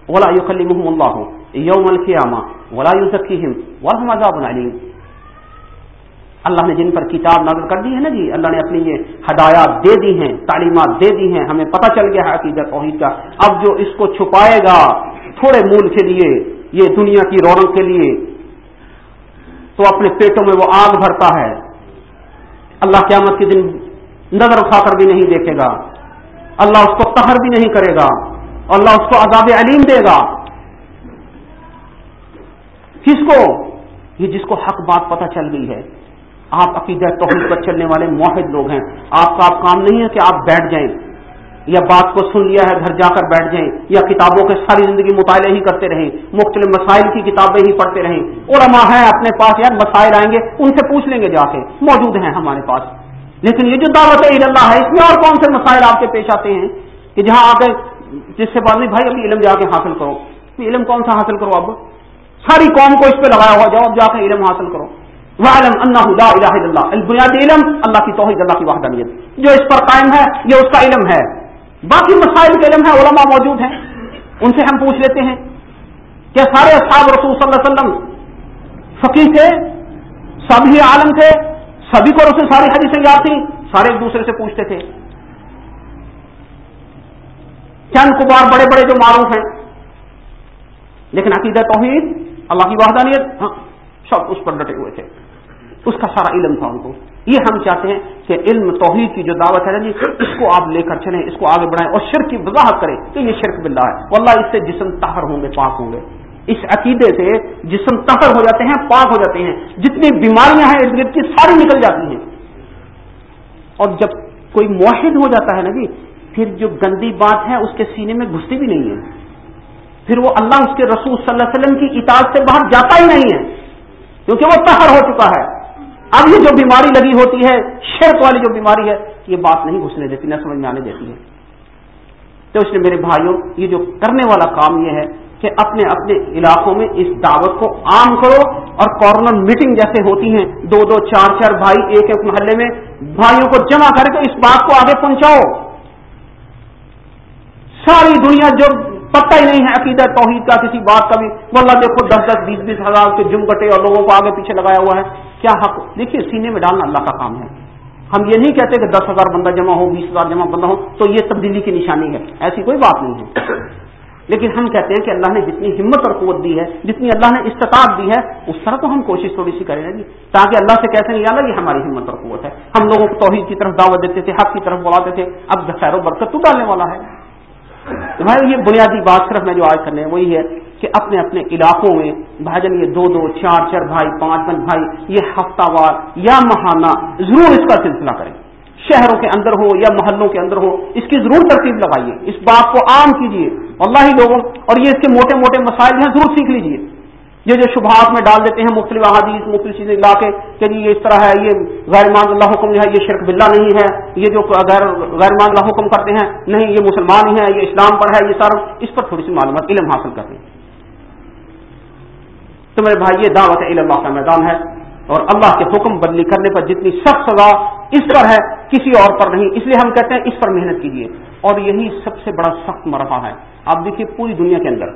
ولا يكلمهم الله يوم القيامة ولا يزكيهم ولهم عذاب عليم اللہ نے جن پر کتاب نازل کر دی ہے نا جی اللہ نے اپنی یہ ہدایات دے دی ہیں، تعلیمات دے دی ہیں، ہمیں پتہ چل گیا ہے عقیدت توحید کا۔ اب جو اس کو چھپائے گا تھوڑے مول کے لیے، یہ دنیا کی رونق کے لیے، تو اپنے پیٹوں میں وہ آگ بھرتا ہے۔ اللہ قیامت کے دن نظر اٹھا کر بھی نہیں دیکھے گا۔ اللہ اس کو قہر بھی نہیں کرے گا اللہ اس کو عذاب علیم دے گا۔ کس کو؟ یہ جس کو حق بات پتہ چل گئی ہے۔ آپ عقیدہ توحید پر چلنے والے معاہد لوگ ہیں۔ آپ کا آپ کام نہیں ہے کہ آپ بیٹھ جائیں یا بات کو سن لیا ہے، گھر جا کر بیٹھ جائیں یا کتابوں کے ساری زندگی مطالعے ہی کرتے رہیں، مختلف مسائل کی کتابیں ہی پڑھتے رہیں۔ علماء ہیں اپنے پاس، یار مسائل آئیں گے، ان سے پوچھ لیں گے جا کے۔ موجود ہیں ہمارے پاس۔ لیکن یہ جو دعوت عید اللہ ہے، اس میں اور کون سے مسائل آپ کے پیش آتے ہیں؟ کہ جہاں آ کے جس سے بات نہیں، بھائی ابھی علم جا کے حاصل کرو۔ علم کون سا حاصل کرو اب؟ ساری قوم کو اس پہ لگایا ہوا، جاؤ اب جا کے علم حاصل کرو۔ وہ علم اللہ اللہ بنیادی علم، اللہ کی توحید، اللہ کی وحدانیت۔ جو اس پر قائم ہے، یہ اس کا علم ہے۔ باقی مسائل کے علم ہیں، علماء موجود ہیں۔ ان سے ہم پوچھ لیتے ہیں کہ سارے اصحاب رسول صلی اللہ علیہ وسلم فقیر تھے، سبھی عالم تھے سبھی کو رسول ساری حدیثیں یاد تھیں، سارے ایک دوسرے سے پوچھتے تھے۔ چند کبار بڑے بڑے جو معروف ہیں۔ لیکن عقیدہ توحید، اللہ کی وحدانیت ہاں سب اس پر ڈٹے ہوئے تھے۔ اس کا سارا علم تھا ان کو۔ یہ ہم چاہتے ہیں کہ علم توحید کی جو دعوت ہے نا جی اس کو آپ لے کر چلیں، اس کو آگے بڑھائیں اور شرک کی وضاحت کریں کہ یہ شرک باللہ ہے۔ واللہ اس سے جسم تہر ہوں گے، پاک ہوں گے۔ اس عقیدے سے جسم تہر ہو جاتے ہیں، پاک ہو جاتے ہیں۔ جتنی بیماریاں ہیں ارد گرد کی ساری نکل جاتی ہیں۔ اور جب کوئی معاہد ہو جاتا ہے نا جی پھر جو گندی بات ہے اس کے سینے میں گھستی بھی نہیں ہے۔ پھر وہ اللہ اس کے رسول صلی اللہ علیہ وسلم کی اطاعت سے باہر جاتا ہی نہیں ہے۔ کیونکہ وہ تہر ہو چکا ہے۔ اب یہ جو بیماری لگی ہوتی ہے شرط والی جو بیماری ہے، یہ بات نہیں گھسنے دیتی، نہ سمجھ میں آنے دیتی ہے۔ تو اس لیے میرے بھائیوں، یہ جو کرنے والا کام یہ ہے کہ اپنے اپنے علاقوں میں اس دعوت کو عام کرو اور کارنر میٹنگ جیسے ہوتی ہیں، دو دو، چار چار بھائی ایک ایک محلے میں بھائیوں کو جمع کر کے اس بات کو آگے پہنچاؤ۔ ساری دنیا جو پتہ ہی نہیں ہے عقیدہ توحید کا، کسی بات کا بھی۔ واللہ دیکھو، دس دس، بیس بیس ہزار کے جم کٹے اور لوگوں کو آگے پیچھے لگایا ہوا ہے۔ کیا حق؟ دیکھیے، سینے میں ڈالنا اللہ کا کام ہے۔ ہم یہ نہیں کہتے کہ دس ہزار بندہ جمع ہو، بیس ہزار جمع بندہ ہو، تو یہ تبدیلی کی نشانی ہے۔ ایسی کوئی بات نہیں ہے۔ لیکن ہم کہتے ہیں کہ اللہ نے جتنی ہمت اور قوت دی ہے، جتنی اللہ نے استطاعت دی ہے، اس طرح تو ہم کوشش تھوڑی سی کریں گے۔ تاکہ اللہ سے کہتے ہیں اللہ یہ ہماری ہمت اور قوت ہے۔ ہم لوگوں کو توحید کی طرف دعوت دیتے تھے، حق کی طرف بلاتے تھے۔ اب خیر و برکت تو ڈالنے والا ہے۔ تو بھائی، یہ بنیادی بات صرف میں جو آج کرنے وہی ہے کہ اپنے اپنے علاقوں میں، بھائی جان، یہ دو دو، چار چار بھائی، پانچ پانچ بھائی، یہ ہفتہ وار یا ماہانہ، ضرور اس کا سلسلہ کریں۔ شہروں کے اندر ہو یا محلوں کے اندر ہو، اس کی ضرور ترتیب لگائیے۔ اس بات کو عام کیجیے۔ اللہ ہی لوگوں، اور یہ اس کے موٹے موٹے مسائل ہیں، ضرور سیکھ لیجیے۔ یہ جو شبہات میں ڈال دیتے ہیں مختلف احادیث، مختلف چیزیں لا کے کہ جی یہ اس طرح ہے، یہ غیر مان اللہ حکم جو ہے، یہ شرک بلّہ نہیں ہے، یہ جو غیر غیر مان اللہ حکم کرتے ہیں، نہیں، یہ مسلمان ہی ہے یہ اسلام پر ہے، یہ سارا۔ اس پر تھوڑی سی معلومات، علم حاصل کرتے ہیں۔ تو میرے بھائی، یہ دعوت علم اللہ کا میدان ہے، اور اللہ کے حکم بدلی کرنے پر جتنی سخت سزا اس پر ہے، کسی اور پر نہیں۔ اس لیے ہم کہتے ہیں اس پر محنت کیجیے اور یہی سب سے بڑا سخت مرحلہ ہے۔ آپ دیکھیے پوری دنیا کے اندر،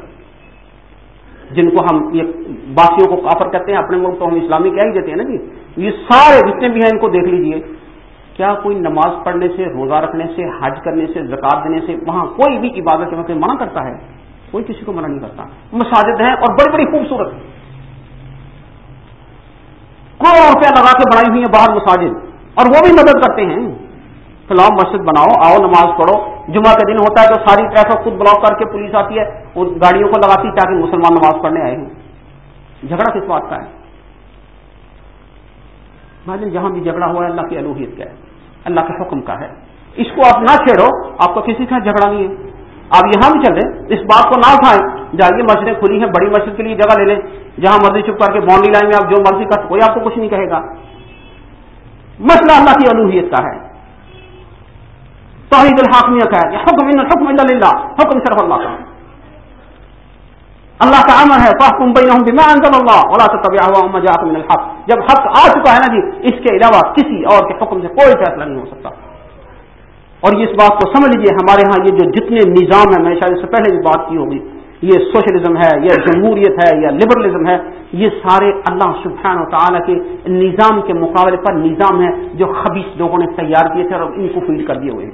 جن کو ہم یہ باسیوں کو کافر کہتے ہیں، اپنے ملک تو ہم اسلامی کیا ہی دیتے ہیں نا جی۔ یہ سارے جتنے بھی ہیں، ان کو دیکھ لیجیے۔ کیا کوئی نماز پڑھنے سے، روزہ رکھنے سے، حج کرنے سے زکات دینے سے، وہاں کوئی بھی عبادت میں منع کرتا ہے؟ کوئی کسی کو منع نہیں کرتا۔ مساجد ہیں اور بڑی بڑی خوبصورت کروڑ روپیہ لگا کے بنائی ہوئی ہیں باہر مساجد۔ اور وہ بھی مدد کرتے ہیں۔ فلاؤ مسجد بناؤ، آؤ نماز پڑھو۔ جمعہ کا دن ہوتا ہے تو ساری ٹریفک خود بلاک کر کے پولیس آتی ہے اور گاڑیوں کو لگاتی تاکہ مسلمان نماز پڑھنے آئے ہیں جھگڑا کس بات کا ہے؟ جہاں بھی جھگڑا ہوا ہے، اللہ کی الوحیت کا ہے، اللہ کے حکم کا ہے۔ اس کو آپ نہ چھیڑو، آپ کو کسی کا جھگڑا نہیں ہے۔ آپ یہاں بھی چل رہے اس بات کو نہ اٹھائیں۔ جائیے، مسجدیں کھلی ہیں، بڑی مسجد کے لیے جگہ لے لیں۔ جہاں مرضی چپ کر کے باؤنڈری لائن میں آپ جو مرضی کر، کوئی آپ کو کچھ نہیں کہے گا۔ مسئلہ اللہ کی الوحیت کا ہے۔ توحید الحاکمیت ہے۔ حکم حکم اللہ حکم صرف اللہ کا اللہ کا امر ہے۔ فاحکم بینہم بما انزل اللہ۔ ولا تتبع اهواءهم ما جاءك من الحق۔ جب حق آ چکا ہے نا جی اس کے علاوہ کسی اور کے حکم سے کوئی فیصلہ نہیں ہو سکتا۔ اور یہ اس بات کو سمجھ لیجیے ہمارے ہاں یہ جو جتنے نظام ہیں، میں شاید اس سے پہلے بھی بات کی ہوگی۔ یہ سوشلزم ہے یا جمہوریت ہے یا لبرلزم ہے، یہ سارے اللہ سبحانہ و تعالیٰ کے نظام کے مقابلے پر نظام ہے جو خبیص لوگوں نے تیار کیے تھے اور ان کو فیڈ کر دیے ہوئے ہیں۔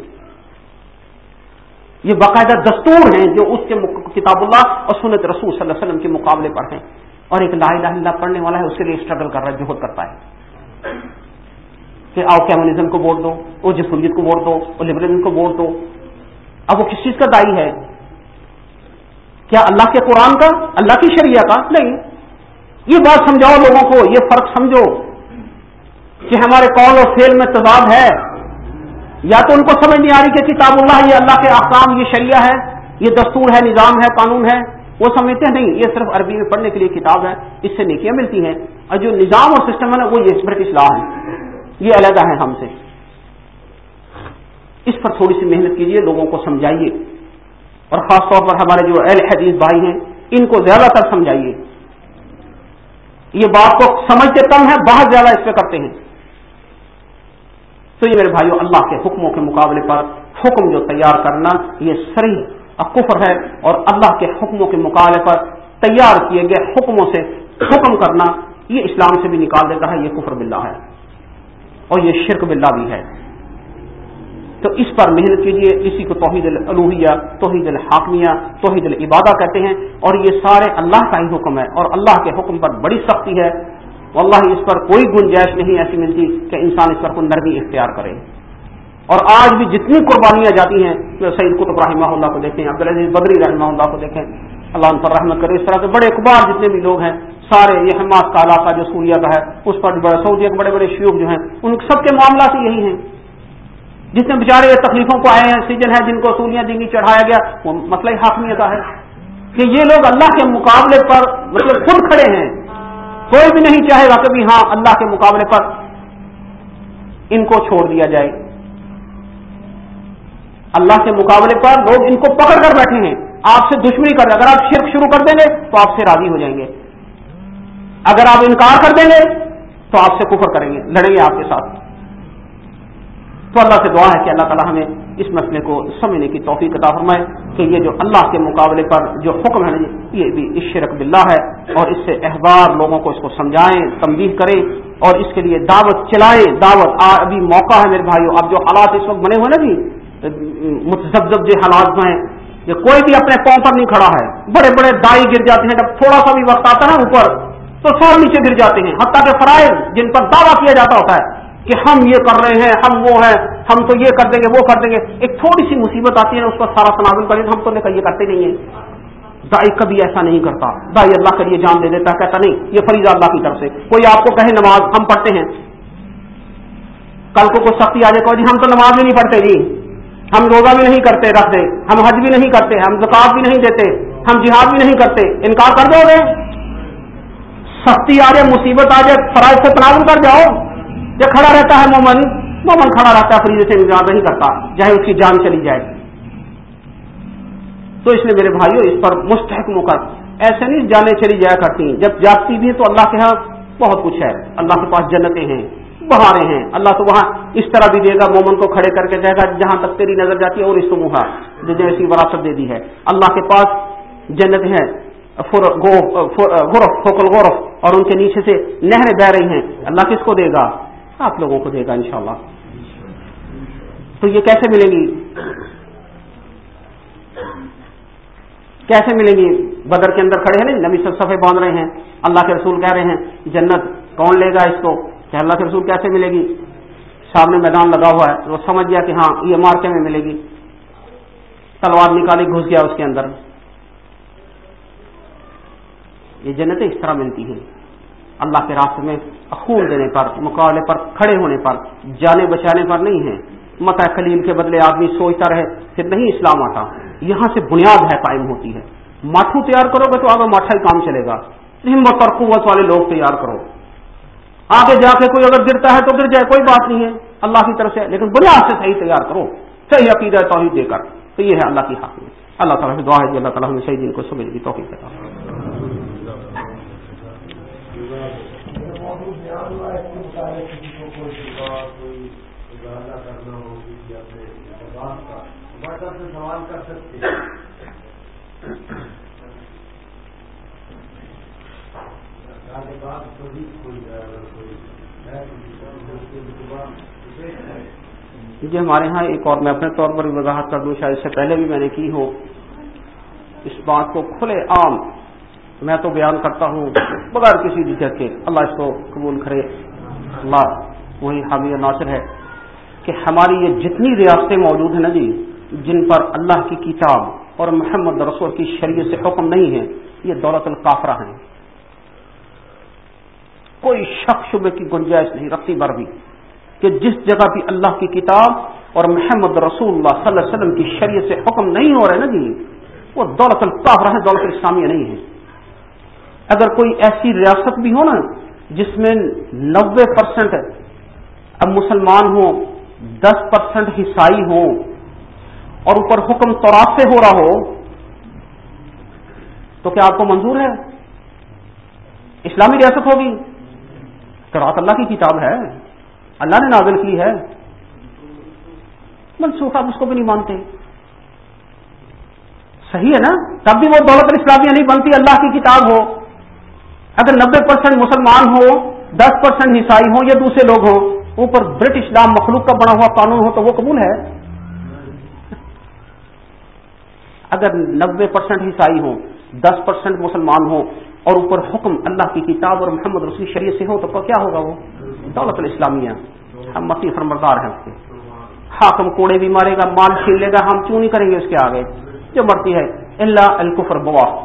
یہ باقاعدہ دستور ہیں جو اس کے کتاب اللہ اور سنت رسول صلی اللہ علیہ وسلم کے مقابلے پر ہیں۔ اور ایک لا الہ الا پڑھنے والا ہے، اس کے لیے اسٹرگل کر رہا ہے، جہد کرتا ہے۔ کہ آؤ کیمونزم کو ووٹ دو وہ جسولیت کو ووٹ دو وہ لبرلزم کو ووٹ دو۔ اب وہ کس چیز کا دائی ہے؟ کیا اللہ کے قرآن کا؟ اللہ کی شریعہ کا؟ نہیں. یہ بات سمجھاؤ لوگوں کو، یہ فرق سمجھو کہ ہمارے قول اور فیل میں تضاد ہے۔ یا تو ان کو سمجھ نہیں آ رہی کہ کتاب اللہ، یہ اللہ کے احکام، یہ شریعہ ہے، یہ دستور ہے، نظام ہے، قانون ہے۔ وہ سمجھتے ہیں، نہیں، یہ صرف عربی میں پڑھنے کے لیے کتاب ہے، اس سے نیکیاں ملتی ہیں۔ اور جو نظام اور سسٹم ہے نا، وہ یہ برٹش لا ہے۔ یہ علیحدہ ہے ہم سے۔ اس پر تھوڑی سی محنت کیجیے لوگوں کو سمجھائیے۔ اور خاص طور پر ہمارے جو اہل حدیث بھائی ہیں، ان کو زیادہ تر سمجھائیے۔ یہ بات کو سمجھتے کم ہے، بہت زیادہ اس پہ کرتے ہیں۔ تو یہ میرے بھائیوں اللہ کے حکموں کے مقابلے پر حکم جو تیار کرنا، یہ سری کفر ہے اور اللہ کے حکموں کے مقابلے پر تیار کیے گئے حکموں سے حکم کرنا، یہ اسلام سے بھی نکال دیتا ہے، یہ کفر باللہ ہے۔ اور یہ شرک باللہ بھی ہے۔ تو اس پر محنت کیجیے اسی کو توحید الوحیہ توحید الحاکمیہ، توحید العبادہ کہتے ہیں، اور یہ سارے اللہ کا ہی حکم ہے، اور اللہ کے حکم پر بڑی سختی ہے۔ واللہ اس پر کوئی گنجائش نہیں ایسی ملتی کہ انسان اس پر کوئی نرمی اختیار کرے۔ اور آج بھی جتنی قربانیاں جاتی ہیں سعید قطب رحمہ اللہ کو دیکھیں، عبدالعزیز بدری رحمہ اللہ کو دیکھیں، اللہ ان پر رحمت کرے۔ اس طرح کے بڑے اخبار جتنے بھی لوگ ہیں، سارے یہ حماس کا علاقہ جو سوریہ کا ہے، اس پر سعودیہ کے بڑے بڑے شیوخ جو ہیں، ان سب کے معاملات یہی ہیں۔ جتنے بیچارے تکلیفوں کو آئے ہیں سیزن ہے، جن کو اصولیاں دینی چڑھایا گیا، وہ مسئلہ حاکمیت کا ہے۔ کہ یہ لوگ اللہ کے مقابلے پر مطلب خود کھڑے ہیں۔ کوئی بھی نہیں چاہے گا کبھی ہاں اللہ کے مقابلے پر ان کو چھوڑ دیا جائے۔ اللہ کے مقابلے پر لوگ ان کو پکڑ کر بیٹھے ہیں۔ آپ سے دشمنی کر اگر آپ شرک شروع کر دیں گے تو آپ سے راضی ہو جائیں گے۔ اگر آپ انکار کر دیں گے تو آپ سے کفر کریں گے، لڑیں گے آپ کے ساتھ۔ تو اللہ سے دعا ہے کہ اللہ تعالیٰ ہمیں اس مسئلے کو سمجھنے کی توفیق عطا فرمائے کہ یہ جو اللہ کے مقابلے پر جو حکم ہے، یہ بھی اس شرک باللہ ہے اور اس سے احبار لوگوں کو اس کو سمجھائیں، تنبیہ کریں اور اس کے لیے دعوت چلائیں۔ دعوت ابھی موقع ہے میرے بھائیو، اب جو حالات اس وقت بنے ہوئے نا جی متضب جو حالات میں یہ کوئی بھی اپنے پاؤں پر نہیں کھڑا ہے۔ بڑے بڑے دائی گر جاتے ہیں، جب تھوڑا سا بھی وقت آتا ہے نا اوپر، تو سب نیچے گر جاتے ہیں۔ حتیٰ کہ فرائض جن پر دعویٰ کیا جاتا ہوتا ہے کہ ہم یہ کر رہے ہیں، ہم وہ ہیں، ہم تو یہ کر دیں گے، وہ کر دیں گے۔ ایک تھوڑی سی مصیبت آتی ہے اس پر سارا تناظر کریں۔ ہم تو یہ کرتے نہیں ہیں۔ دائی کبھی ایسا نہیں کرتا۔ دائی اللہ کے لیے جان دے دیتا، کہتا نہیں، یہ فریضہ اللہ کی طرف سے۔ کوئی آپ کو کہے نماز، ہم پڑھتے ہیں۔ کل کو کچھ سختی آ جائے جی ہم تو نماز بھی نہیں پڑھتے جی۔ ہم روزہ بھی نہیں کرتے رکھتے ہم حج بھی نہیں کرتے، ہم زکات بھی نہیں دیتے۔ ہم جہاد بھی نہیں کرتے۔ انکار کر دو گے۔ سختی آ جائے، مصیبت آ جائے، فرائض سے تناظر کر جاؤ۔ جو کھڑا رہتا ہے مومن مومن کھڑا رہتا ہے فریضے سے انتظار نہیں کرتا چاہے اس کی جان چلی جائے۔ تو اس نے میرے بھائیوں اس پر مستحق کر ایسے نہیں جانے چلی جایا کرتی۔ جب جاتی بھی تو اللہ کے ہاں بہت کچھ ہے۔ اللہ کے پاس جنتیں ہیں بہارے ہیں۔ اللہ تو وہاں اس طرح بھی دے گا، مومن کو کھڑے کر کے جائے گا، جہاں تک تیری نظر جاتی ہے اور اس کو منہ جو جیسی وراثت دے دی ہے۔ اللہ کے پاس جنت ہے غرف فوکل غرف اور ان کے نیچے سے نہریں بہ رہی ہیں۔ اللہ کس کو دے گا؟ آپ لوگوں کو دے گا انشاءاللہ۔ تو یہ کیسے ملیں گی؟ کیسے ملیں گی؟ بدر کے اندر کھڑے ہیں نا نبی سب صفحے باندھ رہے ہیں۔ اللہ کے رسول کہہ رہے ہیں، جنت کون لے گا اس کو؟ کہ اللہ کے رسول کیسے ملے گی؟ سامنے میدان لگا ہوا ہے۔ وہ سمجھ گیا کہ ہاں یہ مارکے میں ملے گی۔ تلوار نکالی، گھس گیا اس کے اندر۔ یہ جنتیں اس طرح ملتی ہیں۔ اللہ کے راستے میں خون دینے پر، مقابلے پر، کھڑے ہونے پر، جانے بچانے پر نہیں ہے۔ مت خلیل کے بدلے آدمی سوچتا رہے، پھر نہیں اسلام آتا۔ یہاں سے بنیاد ہے قائم ہوتی ہے۔ ماٹھو تیار کرو گے تو آگے ماٹھا ہی کام چلے گا۔ ہمت اور قوت والے لوگ تیار کرو۔ آگے جا کے کوئی اگر گرتا ہے تو گر جائے، کوئی بات نہیں ہے۔ اللہ کی طرف سے، لیکن بنیاد سے صحیح تیار کرو۔ صحیح عقیدہ توحید دے کر۔ تو یہ ہے اللہ کی حق میں اللہ تعالیٰ سے دعا ہے کہ اللہ تعالیٰ صحیح دن کو سمجھ کی توفیق دیتا کسی کو کوئی کوئی کرنا ہو کسی اپنے کا سے سوال کر سکتے جی ہمارے یہاں ایک اور میں اپنے طور پر وضاحت کر دوں، شاید اس سے پہلے بھی میں نے کی ہو۔ اس بات کو کھلے عام میں تو بیان کرتا ہوں، بغیر کسی جھجک کے۔ اللہ اس کو قبول کرے۔ اللہ، وہی حامی ناصر ہے کہ ہماری یہ جتنی ریاستیں موجود ہیں نا جی جن پر اللہ کی کتاب اور محمد رسول کی شریعت سے حکم نہیں ہے، یہ دولت القافرہ ہیں۔ شک شبے کی گنجائش نہیں رقصی بر بھی۔ کہ جس جگہ بھی اللہ کی کتاب اور محمد رسول اللہ صلی اللہ علیہ وسلم کی شریعت سے حکم نہیں ہو رہے نا جی وہ دولت القافرہ ہے، دولت اسلامیہ نہیں ہے۔ اگر کوئی ایسی ریاست بھی ہو نا جس میں نوے پرسنٹ اب مسلمان ہوں، دس پرسنٹ حسائی ہوں اور اوپر حکم توراف سے ہو رہا ہو، تو کیا آپ کو منظور ہے؟ اسلامی ریاست ہوگی۔ رات اللہ کی کتاب ہے۔ اللہ نے نازل کی ہے۔ منسوخ آپ اس کو بھی نہیں مانتے۔ صحیح ہے نا؟ تب بھی وہ دولت اسلامیہ نہیں بنتی، اللہ کی کتاب ہو۔ اگر نبے پرسینٹ مسلمان ہو، دس پرسینٹ عیسائی ہوں یا دوسرے لوگ ہوں، اوپر برٹش لام مخلوق کا بنا ہوا قانون ہو تو وہ قبول ہے۔ اگر نبے پرسینٹ عیسائی ہوں، دس پرسینٹ مسلمان ہوں اور اوپر حکم اللہ کی کتاب اور محمد رسول شریعت سے ہو تو کیا ہوگا وہ؟ دولت الاسلامیہ۔ ہم مسیح فرمردار ہیں اس کے۔ حاکم کوڑے بھی مارے گا، مال چھین لے گا، ہم کیوں نہیں کریں گے اس کے آگے؟ جو مرتی ہے۔ اللہ الکفر بوا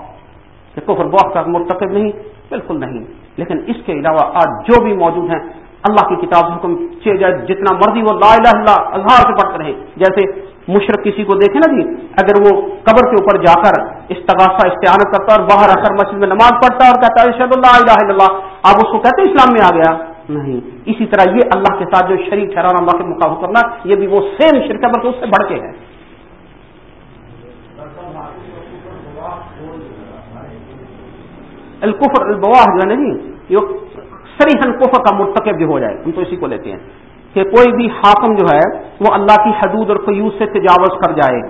کہ کفر بوا کا مرتکب نہیں، بالکل نہیں۔ لیکن اس کے علاوہ آج جو بھی موجود ہیں، اللہ کی کتاب سے حکم جائے، جتنا مرضی وہ لا الہ الا اظہار سے پڑھتے رہے۔ جیسے مشرق کسی کو دیکھے نا جی اگر وہ قبر کے اوپر جا کر استغاثہ، استعانت کرتا اور باہر آ کر مسجد میں نماز پڑھتا اور کہتا ہے شد اللہ، الہ الا اللہ، آپ اس کو کہتے ہیں اسلام میں آ گیا؟ نہیں۔ اسی طرح یہ اللہ کے ساتھ جو شریک ٹھہرانا اللہ کے مقابل کرنا یہ بھی وہ سیم شرک ہے، بلکہ اس سے بڑھ کے ہے۔ الکفر البواہ جو ہے نہیں جی، یہ سریحن کفر کا مرتکب جو ہو جائے، ہم تو اسی کو لیتے ہیں۔ کہ کوئی بھی حاکم جو ہے وہ اللہ کی حدود اور قیوس سے تجاوز کر جائے۔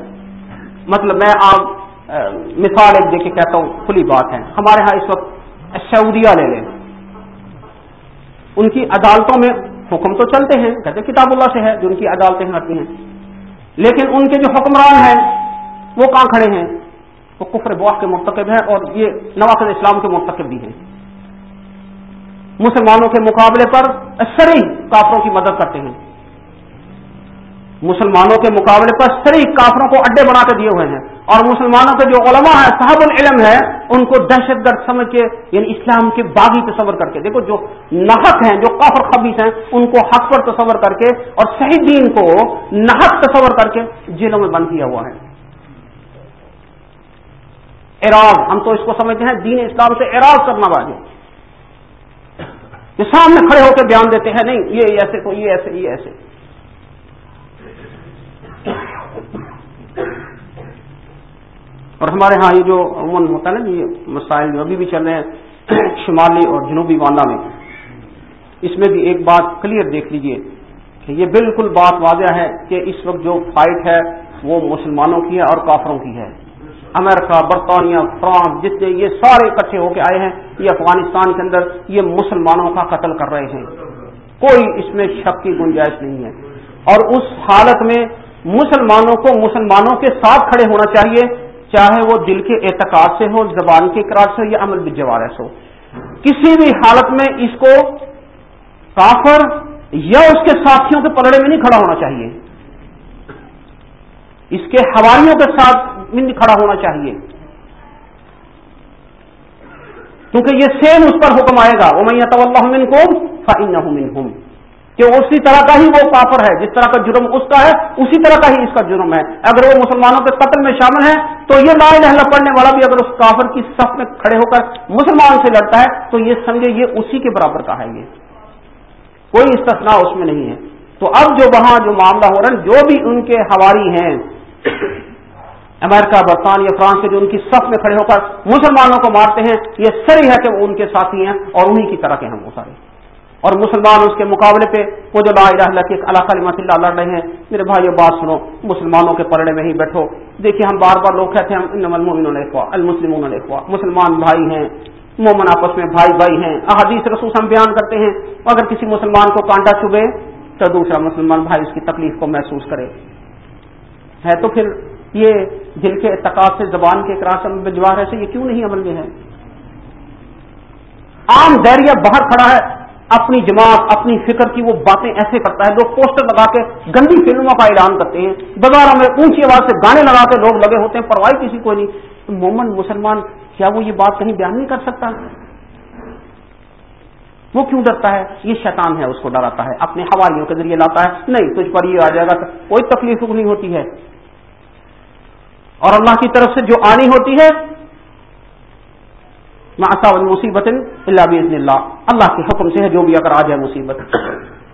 مطلب میں آپ مثال ایک دیکھ کے کہتا ہوں، کھلی بات ہے۔ ہمارے ہاں اس وقت سعودیہ لے لیں۔ ان کی عدالتوں میں حکم تو چلتے ہیں، کہتے کتاب اللہ سے ہے، جو ان کی عدالتیں ہوتی ہیں۔ لیکن ان کے جو حکمران ہیں، وہ کہاں کھڑے ہیں؟ وہ کفر بواہ کے مرتکب ہیں اور یہ نواز اسلام کے مرتکب بھی ہیں۔ مسلمانوں کے مقابلے پر سری کافروں کی مدد کرتے ہیں۔ مسلمانوں کے مقابلے پر سری کافروں کو اڈے بنا کے دیے ہوئے ہیں۔ اور مسلمانوں کے جو علماء ہیں صاحب العلم ہے ان کو دہشت گرد سمجھ کے یعنی اسلام کے باغی تصور کر کے، دیکھو جو نحق ہیں، جو کافر خبیص ہیں، ان کو حق پر تصور کر کے اور صحیح دین کو نحق تصور کر کے جیلوں میں بند کیا ہوا ہے۔ اراض ہم تو اس کو سمجھتے ہیں، دین اسلام سے اراض کرنا باجی یہ سامنے کھڑے ہو کے بیان دیتے ہیں، نہیں، یہ ایسے کو یہ ایسے یہ ایسے۔ اور ہمارے ہاں یہ جو عموماً ہوتا ہے نا، یہ مسائل جو ابھی بھی چل رہے ہیں، شمالی اور جنوبی باندھا میں، اس میں بھی ایک بات کلیئر دیکھ لیجیے کہ یہ بالکل بات واضح ہے کہ اس وقت جو فائٹ ہے وہ مسلمانوں کی ہے اور کافروں کی ہے۔ امریکہ، برطانیہ، فرانس جتنے یہ سارے اکٹھے ہو کے آئے ہیں، یہ افغانستان کے اندر یہ مسلمانوں کا قتل کر رہے ہیں۔ کوئی اس میں شک کی گنجائش نہیں ہے۔ اور اس حالت میں مسلمانوں کو مسلمانوں کے ساتھ کھڑے ہونا چاہیے، چاہے وہ دل کے اعتقاد سے ہو، زبان کے اقرار سے ہو، یا عمل جوارح ہو۔ کسی بھی حالت میں اس کو کافر یا اس کے ساتھیوں کے پلڑے میں نہیں کھڑا ہونا چاہیے۔ اس کے حوالیوں کے ساتھ من کھڑا ہونا چاہیے۔ کیونکہ یہ سیم اس پر حکم آئے گا۔ وہ میں تو اللہ ہوں کہ اسی طرح کا ہی وہ کافر ہے، جس طرح کا جرم اس کا ہے، اسی طرح کا ہی اس کا جرم ہے۔ اگر وہ مسلمانوں کے قتل میں شامل ہے تو یہ لا الہ پڑھنے والا بھی اگر اس کافر کی صف میں کھڑے ہو کر مسلمان سے لڑتا ہے، تو یہ سمجھے یہ اسی کے برابر کا ہے یہ۔ کوئی استثناء اس میں نہیں ہے۔ تو اب جو وہاں جو معاملہ ہو رہا ہے، جو بھی ان کے ہواری ہیں امریکہ، برطانیہ، فرانس کے جو ان کی صف میں کھڑے ہو کر مسلمانوں کو مارتے ہیں، یہ سری ہے کہ وہ ان کے ساتھی ہیں اور انہی کی طرح کے ہیں وہ سارے۔ اور مسلمان اس کے مقابلے پہ وہ جو لا الہ اللہ کے اللہ کلمت اللہ لڑ رہے ہیں، میرے بھائی بات سنو، مسلمانوں کے پلڑے میں ہی بیٹھو۔ دیکھیے، ہم بار بار لوگ کہتے ہیں المومن الخوا المسلم الخوا مسلمان بھائی ہیں، مومن آپس میں بھائی بھائی ہیں۔ احادیث رسوس ہم بیان کرتے ہیں، اگر کسی مسلمان کو کانٹا چبھے تو دوسرا مسلمان بھائی اس کی تکلیف کو محسوس کرے۔ ہے تو پھر یہ دل کے اعتقاد سے زبان کے اقرار سے بجوا رہے یہ کیوں نہیں عمل میں ہے عام دائریہ باہر کھڑا ہے، اپنی جماعت، اپنی فکر کی وہ باتیں ایسے کرتا ہے، لوگ پوسٹر لگا کے گندی فلموں کا اعلان کرتے ہیں، بازاروں میں اونچی آواز سے گانے لگا کے لوگ لگے ہوتے ہیں پرواہی کسی کو نہیں۔ مومن، مسلمان، کیا وہ یہ بات کہیں بیان نہیں کر سکتا؟ وہ کیوں ڈرتا ہے؟ یہ شیطان ہے، اس کو ڈراتا ہے، اپنے حوالیوں کے ذریعے لاتا ہے، نہیں، تجھ پر یہ آ جائے گا، کوئی تکلیف نہیں ہوتی ہے۔ اور اللہ کی طرف سے جو آنی ہوتی ہے مصیبت اللہ اللہ۔ اللہ کے حکم سے ہے، جو بھی اگر آ جائے مصیبت۔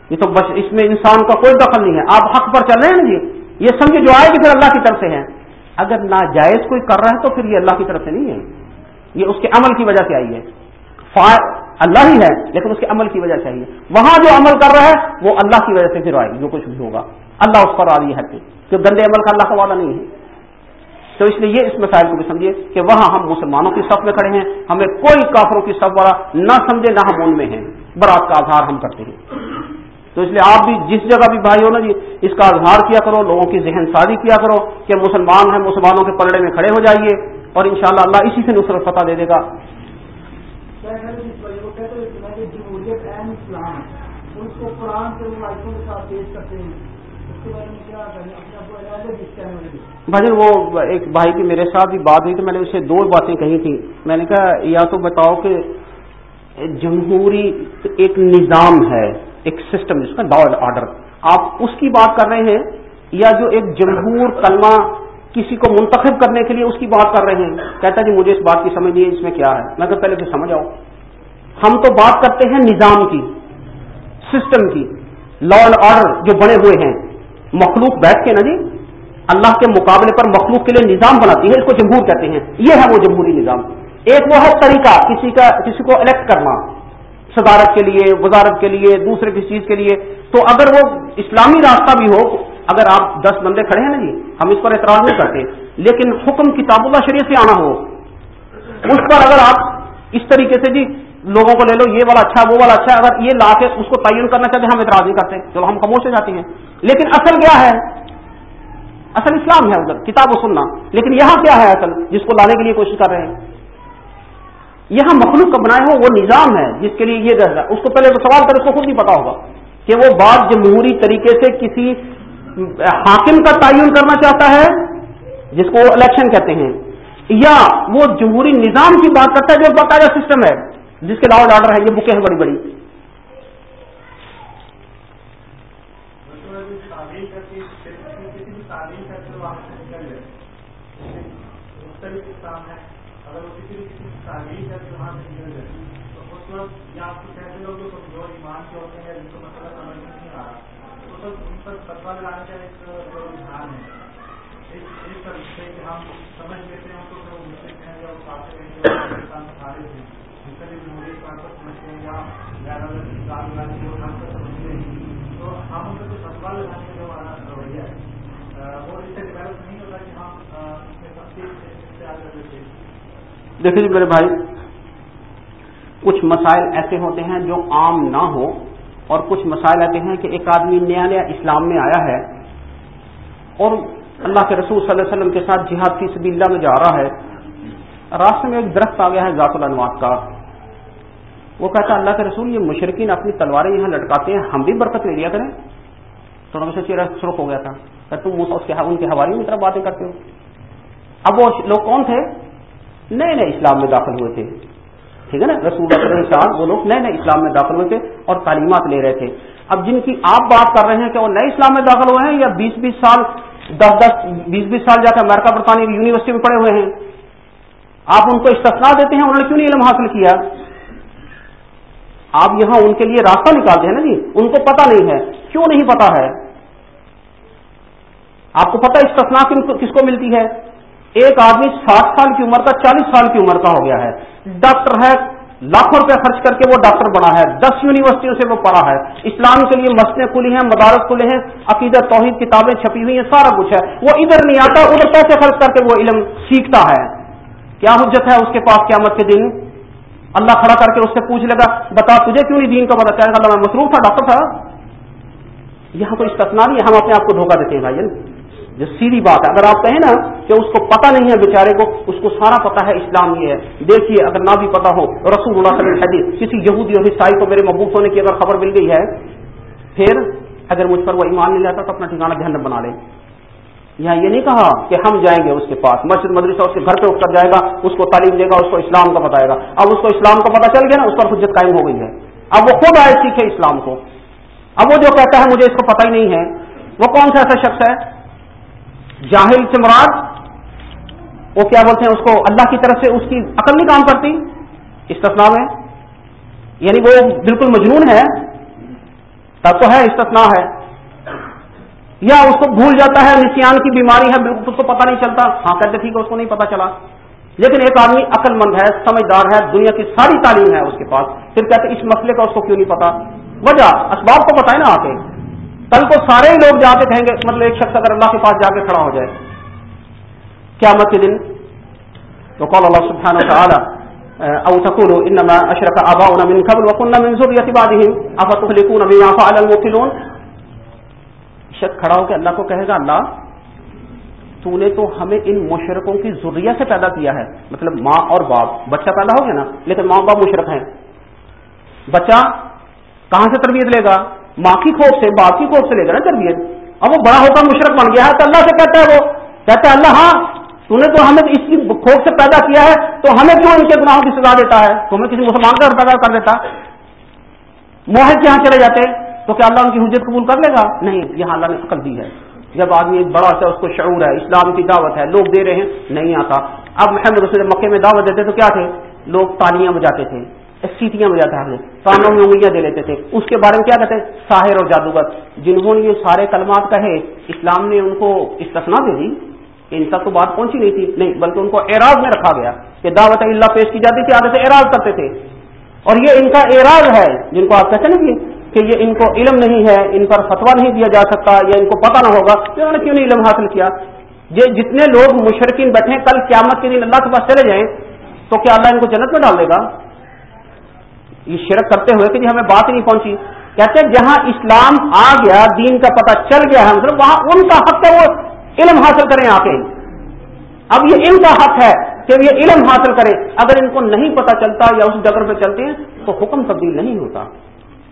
یہ تو بس اس میں انسان کا کوئی دخل نہیں ہے۔ آپ حق پر چل رہے ہیں نا جی؟ یہ سمجھے جو آئے گی، پھر اللہ کی طرف سے ہے اگر ناجائز کوئی کر رہا ہے، تو پھر یہ اللہ کی طرف سے نہیں ہے۔ یہ اس کے عمل کی وجہ سے آئی ہے۔ اللہ ہی ہے، لیکن اس کے عمل کی وجہ سے آئی ہے۔ وہاں جو عمل کر رہا ہے، وہ اللہ کی وجہ سے پھر آئے گی، جو کچھ بھی ہوگا۔ اللہ اس پر آ رہی ہے۔ کہ گندے عمل کا اللہ کا وعدہ نہیں ہے۔ تو اس لیے یہ اس مسائل کو بھی سمجھیے کہ وہاں ہم مسلمانوں کی صف میں کھڑے ہیں، ہمیں کوئی کافروں کی صف والا نہ سمجھے، نہ ہم ان میں ہیں۔ برات کا اظہار ہم کرتے ہیں۔ تو اس لیے آپ بھی جس جگہ بھی بھائی ہو نا جی اس کا اظہار کیا کرو، لوگوں کی ذہن سازی کیا کرو کہ مسلمان ہیں، مسلمانوں کے پلڑے میں کھڑے ہو جائیے اور انشاءاللہ اللہ اسی سے نصرت فتح دے دے گا۔ بھاجن وہ ایک بھائی کی میرے ساتھ بھی بات ہوئی تو میں نے اسے دو باتیں کہی تھیں۔ میں نے کہا، یا تو بتاؤ کہ جمہوری ایک نظام ہے، ایک سسٹم جس کا لا اینڈ آرڈر آپ اس کی بات کر رہے ہیں یا جو ایک جمہور کلمہ کسی کو منتخب کرنے کے لیے اس کی بات کر رہے ہیں؟ کہتا جی مجھے اس بات کی سمجھ نہیں ہے، اس میں کیا ہے؟ میں کہ پہلے تو سمجھ آؤ۔ ہم تو بات کرتے ہیں نظام کی سسٹم کی۔ لا اینڈ آرڈر جو بنے ہوئے ہیں۔ مخلوق بیٹھ کے نا جی اللہ کے مقابلے پر مخلوق کے لیے نظام بناتی ہے، اس کو جمہور کہتے ہیں۔ یہ ہے وہ جمہوری نظام۔ ایک وہ ہے طریقہ، کسی کا، کسی کو الیکٹ کرنا، صدارت کے لیے، وزارت کے لیے، دوسرے کسی چیز کے لیے۔ تو اگر وہ اسلامی راستہ بھی ہو، اگر آپ دس بندے کھڑے ہیں نا جی ہم اس پر اعتراض نہیں کرتے۔ لیکن حکم کتاب اللہ شریف سے آنا ہو، اس پر اگر آپ اس طریقے سے جی لوگوں کو لے لو، یہ والا اچھا وہ والا اچھا اگر یہ لا کے اس کو تعین کرنا چاہتے ہم اعتراض نہیں کرتے چلو ہم خاموش ہو جاتے ہیں۔ لیکن اصل کیا ہے؟ اصل اسلام ہے ادھر، کتاب و سننا۔ لیکن یہاں کیا ہے اصل؟ جس کو لانے کے لیے کوشش کر رہے ہیں۔ یہاں مخلوق کا بنائے ہو، وہ نظام ہے، جس کے لیے یہ رہا اس کو پہلے تو سوال کر اس کو خود نہیں پتا ہوگا کہ وہ بات جمہوری طریقے سے کسی حاکم کا تعین کرنا چاہتا ہے، جس کو الیکشن کہتے ہیں۔ یا وہ جمہوری نظام کی بات کرتا ہے، جو باقاعدہ سسٹم ہے، جس کے لاؤڈ آرڈر ہے یہ بکیں ہیں بڑی بڑی دیکھیں جی میرے بھائی، کچھ مسائل ایسے ہوتے ہیں جو عام نہ ہو اور کچھ مسائل ایسے ہیں کہ ایک آدمی نیا نیا اسلام میں آیا ہے اور اللہ کے رسول صلی اللہ علیہ وسلم کے ساتھ جہاد فی سبیل اللہ میں جا رہا ہے۔ راستے میں ایک درخت آ گیا ہے ذات الانواد کا۔ وہ کہتا اللہ کے رسول، یہ مشرقین اپنی تلواریں یہاں لٹکاتے ہیں، ہم بھی برکت لے لیا کریں۔ تھوڑا مجھے چہرہ سرخ ہو گیا تھا۔ کہ تم اس کے ہاں- ان کے حوالے میں طرف باتیں کرتے ہو۔ اب وہ لوگ کون تھے؟ نئے نئے اسلام میں داخل ہوئے تھے۔ ٹھیک ہے نا؟ رسول صاحب وہ لوگ نئے نئے اسلام میں داخل ہوئے تھے اور تعلیمات لے رہے تھے۔ اب جن کی آپ بات کر رہے ہیں کہ وہ نئے اسلام میں داخل ہوئے ہیں یا بیس بیس سال، دس دس بیس بیس سال جا کے امریکہ، برطانیہ یونیورسٹی میں پڑھے ہوئے ہیں؟ آپ ان کو استثنا دیتے ہیں، انہوں نے کیوں نہیں علم حاصل کیا؟ آپ یہاں ان کے لیے راستہ نکالتے ہیں نا جی؟ ان کو پتا نہیں ہے۔ کیوں نہیں پتا ہے؟ آپ کو پتا استثنا کس کو ملتی ہے؟ ایک آدمی ساٹھ سال کی عمر کا، چالیس سال کی عمر کا ہو گیا ہے۔ ڈاکٹر ہے، لاکھوں روپے خرچ کر کے وہ ڈاکٹر بنا ہے۔ دس یونیورسٹیوں سے وہ پڑھا ہے۔ اسلام کے لیے مسئلے کھلی ہیں، مدارس کھلے ہیں، عقیدہ توحید کتابیں چھپی ہوئی ہیں، سارا کچھ ہے۔ وہ ادھر نہیں آتا، ادھر پیسے خرچ کر کے وہ علم سیکھتا ہے۔ کیا حجت ہے اس کے پاس قیامت کے دن؟ اللہ کھڑا کر کے اس سے پوچھ لگا، بتا تجھے کیوں نہیں دین کا پتا چلے گا اللہ میں مصروف تھا، ڈاکٹر صاحب۔ یہاں تو استثنا نہیں ہم اپنے آپ کو دھوکہ دیتے ہیں بھائی جو سیدھی بات ہے، اگر آپ کہیں نا کہ اس کو پتا نہیں ہے بیچارے کو، اس کو سارا پتا ہے، اسلام یہ ہے۔ دیکھیے، اگر نہ بھی پتا ہو، رسول اللہ صلی اللہ علیہ کسی یہودی اور عیسائی کو میرے مبوف ہونے کی اگر خبر مل گئی ہے، پھر اگر مجھ پر وہ ایمان نہیں لاتا تو اپنا ٹھکانا جہنم بنا لے۔ یہاں یہ نہیں کہا کہ ہم جائیں گے اس کے پاس۔ مسجد مدرسہ اس کے گھر پہ اٹھ کر جائے گا، اس کو تعلیم دے گا، اس کو اسلام کا بتائے گا۔ اب اس کو اسلام کا پتا چل گیا نا، اس پر حجت قائم ہو گئی ہے۔ اب وہ خود آئے سیکھے اسلام کو۔ اب وہ جو کہتا ہے، مجھے اس کو پتہ ہی نہیں ہے۔ وہ کون سا ایسا شخص ہے؟ جاہل سے مراد وہ کیا بولتے ہیں؟ اس کو اللہ کی طرف سے اس کی عقل نہیں کام کرتی۔ استثنا میں۔ یعنی وہ بالکل مجنون ہے۔ تب تو ہے استثنا ہے۔ یا اس کو بھول جاتا ہے نسیان کی بیماری ہے بالکل اس کو پتا نہیں چلتا۔ ہاں کہتے ٹھیک ہے، اس کو نہیں پتا چلا۔ لیکن ایک آدمی عقل مند ہے، سمجھدار ہے، دنیا کی ساری تعلیم ہے اس کے پاس۔ پھر کہتے اس مسئلے کا اس کو کیوں نہیں پتا وجہ، اسباب کو بتائے نا آ کے کل کو سارے ہی لوگ جا کے کہیں گے مطلب ایک شخص اگر اللہ کے پاس جا کے کھڑا ہو جائے۔ کیا مت کے دن تو قال اللہ سبحانہ وتعالى او تقولوا انما اشرك اباؤنا من قبل وكنا من ذريه بعضهم افتهلكون بما فعل المبطلون؟ شخص کھڑا ہو کے اللہ کو کہے گا اللہ تو نے تو ہمیں ان مشرقوں کی ضروریہ سے پیدا کیا ہے۔ مطلب ماں اور باپ۔ بچہ پیدا ہو گیا نا، لیکن ماں باپ مشرق ہیں۔ بچہ کہاں سے تربیت لے گا؟ ماں کی کھوپ سے، باپ کی کھوپ سے لے گا نا تربیت۔ اب وہ بڑا ہوتا مشرق بن گیا ہے، تو اللہ سے کہتا ہے وہ۔ کہتا ہے، اللہ ہاں تو نے تو ہمیں اس کی کھوپ سے پیدا کیا ہے، تو ہمیں کیوں ان کے گناہوں کی سزا دیتا ہے؟ تو ہمیں کسی مسلمان کا پیدا کر دیتا؟ موہد کے یہاں چلے جاتے۔ ہیں تو کیا اللہ ان کی حجت قبول کر لے گا؟ نہیں یہاں اللہ نے عقل دی ہے۔ جب آدمی ایک بڑا سا اس کو شعور ہے اسلام کی دعوت ہے لوگ دے رہے ہیں نہیں آتا۔ اب محمد رسول مکے میں دعوت دیتے تو کیا تھے؟ لوگ تالیاں بجاتے تھے سیٹیاں بجاتے ہیں کانوں میں انگلیاں دے لیتے تھے۔ اس کے بارے میں کیا کہتے ہیں؟ ساحر اور جادوگر۔ جنہوں نے یہ سارے کلمات کہے اسلام نے ان کو استثنا دے دی۔ ان تک تو بات پہنچی نہیں تھی نہیں بلکہ ان کو اعراض میں رکھا گیا کہ دعوت اللہ پیش کی جاتی تھی آگے سے اعراض کرتے تھے۔ اور یہ ان کا اعراض ہے جن کو آپ کہتے ہیں کہ یہ ان کو علم نہیں ہے، ان پر فتوا نہیں دیا جا سکتا یا ان کو پتہ نہ ہوگا کہ انہوں نے کیوں نہیں علم حاصل کیا؟ یہ جتنے لوگ مشرقین بیٹھے، کل قیامت کے دن اللہ کے پاس چلے جائیں، تو کیا اللہ ان کو جنت میں ڈال دے گا؟ یہ شرک کرتے ہوئے کہ جی ہمیں بات نہیں پہنچی۔ کہتے ہیں، جہاں اسلام آ گیا، دین کا پتہ چل گیا ہے مطلب وہاں ان کا حق ہے، وہ علم حاصل کریں آ کے اب یہ ان کا حق ہے کہ یہ علم حاصل کریں۔ اگر ان کو نہیں پتہ چلتا یا اس ڈگر پہ چلتے ہیں، تو حکم تبدیل نہیں ہوتا۔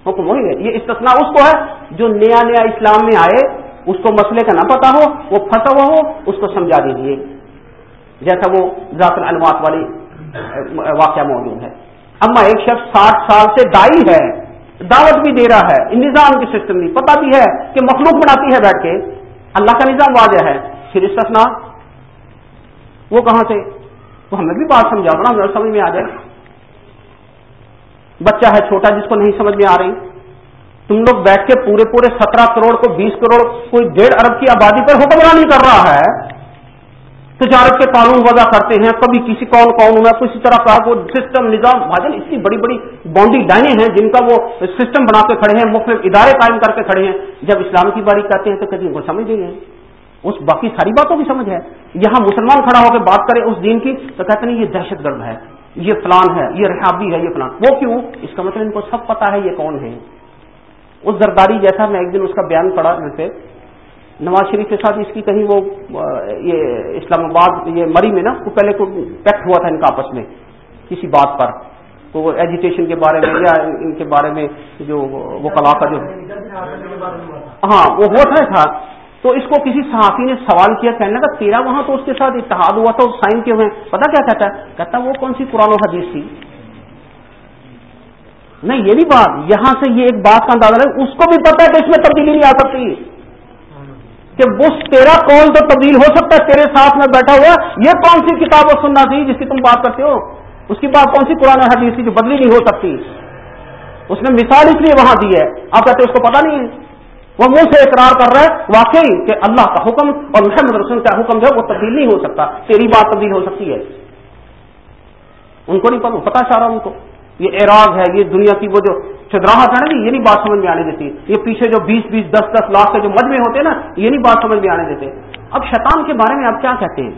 حکم وہی ہے۔ یہ استثنا اس کو ہے جو نیا نیا اسلام میں آئے، اس کو مسئلے کا نہ پتا ہو، وہ پھنسا ہوا ہو، اس کو سمجھا دیجیے جیسا وہ ذات العلومات والی واقعہ موجود ہے۔ اما ایک شخص ساٹھ سال سے دائی ہے، دعوت بھی دے رہا ہے نظام کی سسٹم بھی پتا بھی ہے کہ مخلوق بناتی ہے بیٹھ کے۔ اللہ کا نظام واضح ہے۔ پھر استثنا وہ کہاں سے؟ وہ ہمیں بھی بات سمجھا پڑا ہمیں سمجھ میں آ جائے۔ بچہ ہے چھوٹا جس کو نہیں سمجھ میں آ رہی۔ تم لوگ بیٹھ کے پورے پورے سترہ کروڑ کو بیس کروڑ کوئی ڈیڑھ ارب کی آبادی پر حکمرانی کر رہا ہے۔ تجارت کے قانون وضع کرتے ہیں، کبھی کسی کون کون میں کسی طرح کا وہ سسٹم نظام بھاجن اتنی بڑی بڑی باؤنڈری لائنیں ہیں جن کا وہ سسٹم بنا کے کھڑے ہیں، مختلف ادارے قائم کر کے کھڑے ہیں۔ جب اسلام کی باری کہتے ہیں تو کبھی وہ سمجھ نہیں ہے۔ اس باقی ساری باتوں کی سمجھ ہے۔ یہاں مسلمان کھڑا ہو کے بات کرے اس دین کی تو کہتے ہیں یہ دہشت گرد ہے۔ یہ فلان ہے، یہ رحابی ہے، یہ فلان۔ وہ کیوں؟ اس کا مطلب ان کو سب پتا ہے یہ کون ہے اس زرداری جیسا میں ایک دن اس کا بیان پڑھا ویسے نواز شریف کے ساتھ اس کی کہیں وہ، یہ اسلام آباد، یہ مری میں نا، وہ پہلے کو پیکٹ ہوا تھا ان کا آپس میں، کسی بات پر۔ تو وہ ایجوکیشن کے بارے میں یا ان کے بارے میں جو وہ کلا کا جو ہاں وہ ہوا تھا تو اس کو کسی صحافی نے سوال کیا، کہنے لگا، تیرا وہاں تو اس کے ساتھ اتحاد ہوا تھا سائن کیے ہوئے پتا کیا کہتا ہے؟ کہتا وہ کون سی قرآن و حدیث تھی؟ نہیں، یہ بھی بات، یہاں سے یہ ایک بات کا اندازہ ہے اس کو بھی پتا ہے کہ اس میں تبدیلی نہیں آ سکتی۔ کہ وہ تیرا کون تو تبدیل ہو سکتا ہے، تیرے ساتھ میں بیٹھا ہوا، یہ کون سی کتاب سننا تھی جس کی تم بات کرتے ہو؟ اس کی بات کون سی قرآن حدیث تھی جو بدلی نہیں ہو سکتی؟ اس نے مثال اس لیے وہاں دی ہے، آپ کہتے اس کو پتا نہیں ہے۔ وہ منہ سے اقرار کر رہا ہے واقعی کہ اللہ کا حکم اور محمد رسول کا حکم جو ہے وہ تبدیل نہیں ہو سکتا، تیری بات تبدیل ہو سکتی ہے۔ ان کو نہیں پتا چاہ رہا ان کو۔ یہ اعراض ہے، یہ دنیا کی وہ جو چدراہٹ ہے نا جی، یہ نہیں بات سمجھ میں آنے دیتی۔ یہ پیچھے جو بیس بیس دس دس لاکھ کے جو مجمے ہوتے ہیں نا، یہ نہیں بات سمجھ میں آنے دیتے۔ اب شیطان کے بارے میں آپ کیا کہتے ہیں؟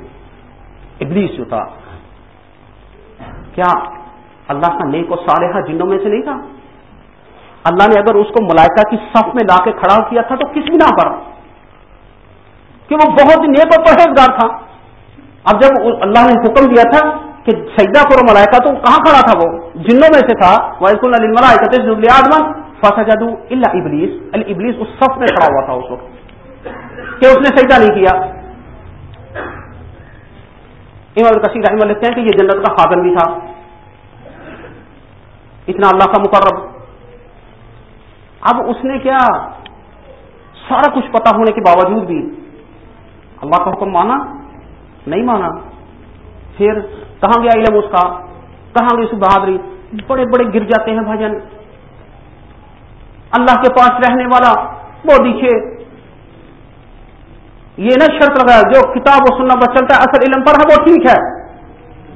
ابلیس جو تھا، کیا اللہ کا نیک و صالحہ جنوں میں سے نہیں تھا؟ اللہ نے اگر اس کو ملائکہ کی صف میں لا کے کھڑا کیا تھا تو کس بنا پر کہ وہ بہت نیک اور پرہیزگار تھا۔ اب جب اللہ نے حکم دیا تھا کہ سیدہ کرو ملائکہ تو کہاں کھڑا تھا وہ؟ جنوں میں سے تھا۔ فاسا جادو اللہ ابلیس ابلیس اس صف میں کھڑا ہوا تھا اس وقت کہ اس نے سجدہ نہیں کیا۔ امام کشیر رحمہ لکھتے ہیں کہ یہ جنت کا خادم بھی تھا۔ اتنا اللہ کا مقرب۔ اب اس نے کیا سارا کچھ پتا ہونے کے باوجود بھی اللہ کا حکم مانا نہیں مانا پھر کہاں گیا علم اس کا؟ کہاں گئی اس بہادری؟ بڑے بڑے گر جاتے ہیں بھجن اللہ کے پاس رہنے والا وہ دیکھے۔ یہ نہ شرط لگایا، جو کتاب و سننا بس چلتا ہے، اصل علم پر ہے، وہ ٹھیک ہے۔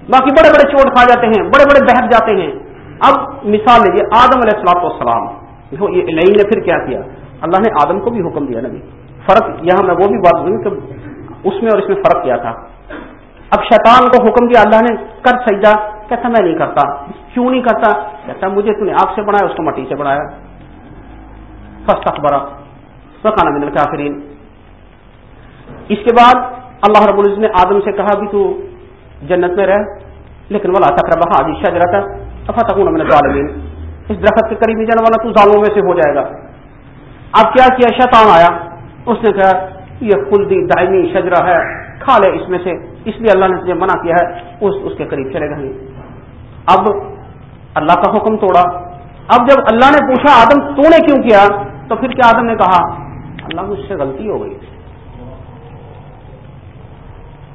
باقی بڑے بڑے چوٹ کھا جاتے ہیں، بڑے بڑے بہت جاتے ہیں۔ اب مثال لیجیے آدم علیہ السلاط والسلام نہیں نے پھر کیا کیا؟ اللہ نے آدم کو بھی حکم دیا نبی۔ فرق یہاں میں وہ بھی بات کہ اس میں اور اس میں فرق کیا تھا۔ اب شیطان کو حکم دیا، اللہ نے کر سجدہ، کہتا میں نہیں کرتا، کیوں نہیں کرتا؟ کہتا مجھے تو نے آگ سے بنایا، اس کو مٹی سے بنایا۔ فسٹ اخبارہ سکھانا من الکافرین۔ اس کے بعد اللہ رب العزت نے آدم سے کہا بھی تو جنت میں رہ، لیکن والا تقربہ حاجی شجرا تھا تک میں نے اس درخت کے قریب جانے والا تو ظالموں میں سے ہو جائے گا۔ اب کیا کیا؟ شیطان آیا۔ اس نے کہا، یہ خلدی دائمی شجرا ہے، کھا لے اس میں سے۔ اس لیے اللہ نے تجھے منع کیا ہے، اس اس کے قریب چلے گا۔ اب اللہ کا حکم توڑا۔ اب جب اللہ نے پوچھا، آدم تو نے کیوں کیا؟ تو پھر کیا آدم نے کہا، اللہ مجھ سے غلطی ہو گئی۔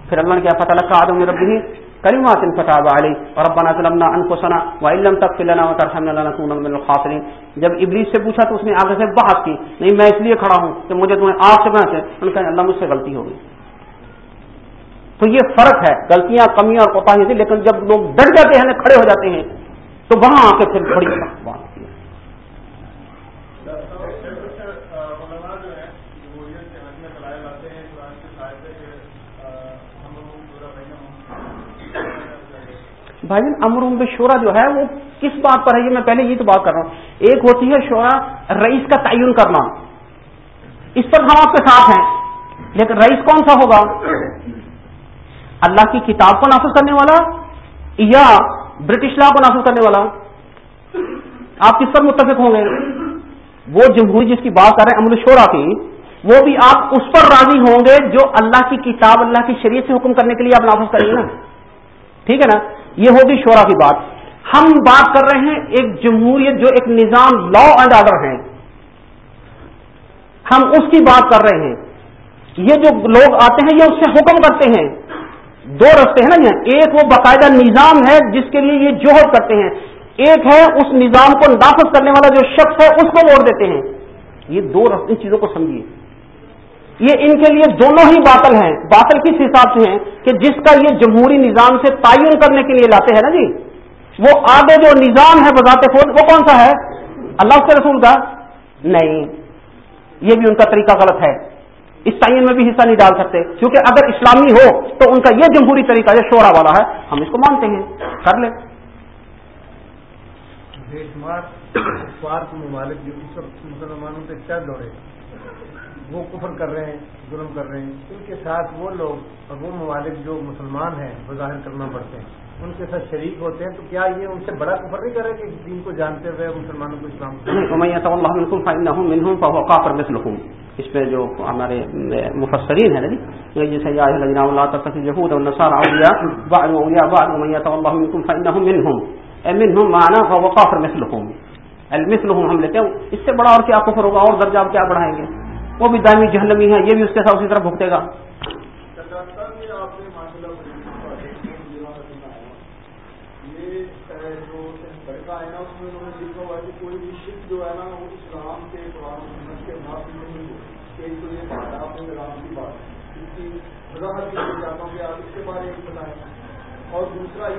پھر اللہ نے کیا پتہ لگا؟ آدم نے ربی كلمات فتاب عليه. اور ظلمنا انفسنا وعلم تغفر لنا وترحمنا لنكونن من الخاسرين. جب ابلیس سے پوچھا تو اس نے آگے سے بحث کی، نہیں، میں اس لیے کھڑا ہوں کہ مجھے تمہیں آگ سے بنا ان کا اللہ، مجھ سے غلطی ہو گئی۔ تو یہ فرق ہے، غلطیاں، کمیاں اور کوتاہی تھی لیکن جب لوگ ڈر جاتے ہیں، کھڑے ہو جاتے ہیں، تو وہاں آ کے پھر کھڑی بات۔ بھائی امر ام شورا جو ہے وہ کس بات پر ہے؟ یہ میں پہلے یہ تو بات کر رہا ہوں۔ ایک ہوتی ہے شورا رئیس کا تعین کرنا۔ اس پر ہم آپ کے ساتھ ہیں۔ لیکن رئیس کون سا ہوگا؟ اللہ کی کتاب کو نافذ کرنے والا یا برٹش لا کو نافذ کرنے والا؟ آپ کس پر متفق ہوں گے؟ وہ جمہوری جس کی بات کر رہے ہیں، امر شورا کی، وہ بھی آپ اس پر راضی ہوں گے جو اللہ کی کتاب، اللہ کی شریعت سے حکم کرنے کے لیے آپ نافذ کریں گے نا۔ ٹھیک ہے نا؟ یہ ہوگی شورا کی بات۔ ہم بات کر رہے ہیں ایک جمہوریت جو ایک نظام لا اینڈ آرڈر ہے۔ ہم اس کی بات کر رہے ہیں۔ یہ جو لوگ آتے ہیں یہ اس سے حکم کرتے ہیں۔ دو رستے ہیں نا یہ ایک وہ باقاعدہ نظام ہے جس کے لیے یہ جوہر کرتے ہیں۔ ایک ہے اس نظام کو نافذ کرنے والا جو شخص ہے اس کو ووٹ دیتے ہیں۔ یہ دو رستے چیزوں کو سمجھیے۔ یہ ان کے لیے دونوں ہی باطل ہیں، باطل کس حساب سے ہیں کہ جس کا یہ جمہوری نظام سے تعین کرنے کے لیے لاتے ہیں نا جی؟ وہ آگے جو نظام ہے بذات خود، وہ کون سا ہے؟ اللہ کے رسول کا؟ نہیں، یہ بھی ان کا طریقہ غلط ہے۔ اس تعین میں بھی حصہ نہیں ڈال سکتے۔ کیونکہ اگر اسلامی ہو تو ان کا یہ جمہوری طریقہ جو شورا والا ہے، ہم اس کو مانتے ہیں۔ کر لیں۔ ممالک جو اس وقت مسلمانوں سے چل دوڑے وہ کفر کر رہے ہیں، ظلم کر رہے ہیں۔ ان کے ساتھ وہ لوگ اور وہ ممالک جو مسلمان ہیں بظاہر کرنا پڑتے ہیں۔ ان کے ساتھ شریک ہوتے ہیں، تو کیا یہ ان سے بڑا کفر نہیں کر رہے کہ دین کو جانتے ہوئے مسلمانوں کو اسلام اس پہ جو ہمارے مفسرین ہیں جی جیسے ہم لیتے ہیں۔ اس سے بڑا اور کیا کفر ہوگا؟ اور درجہ کیا بڑھائیں گے؟ وہ بھی دائمی جہنمی ہے یہ بھی اس کے ساتھ اسی طرح بھگتے گا۔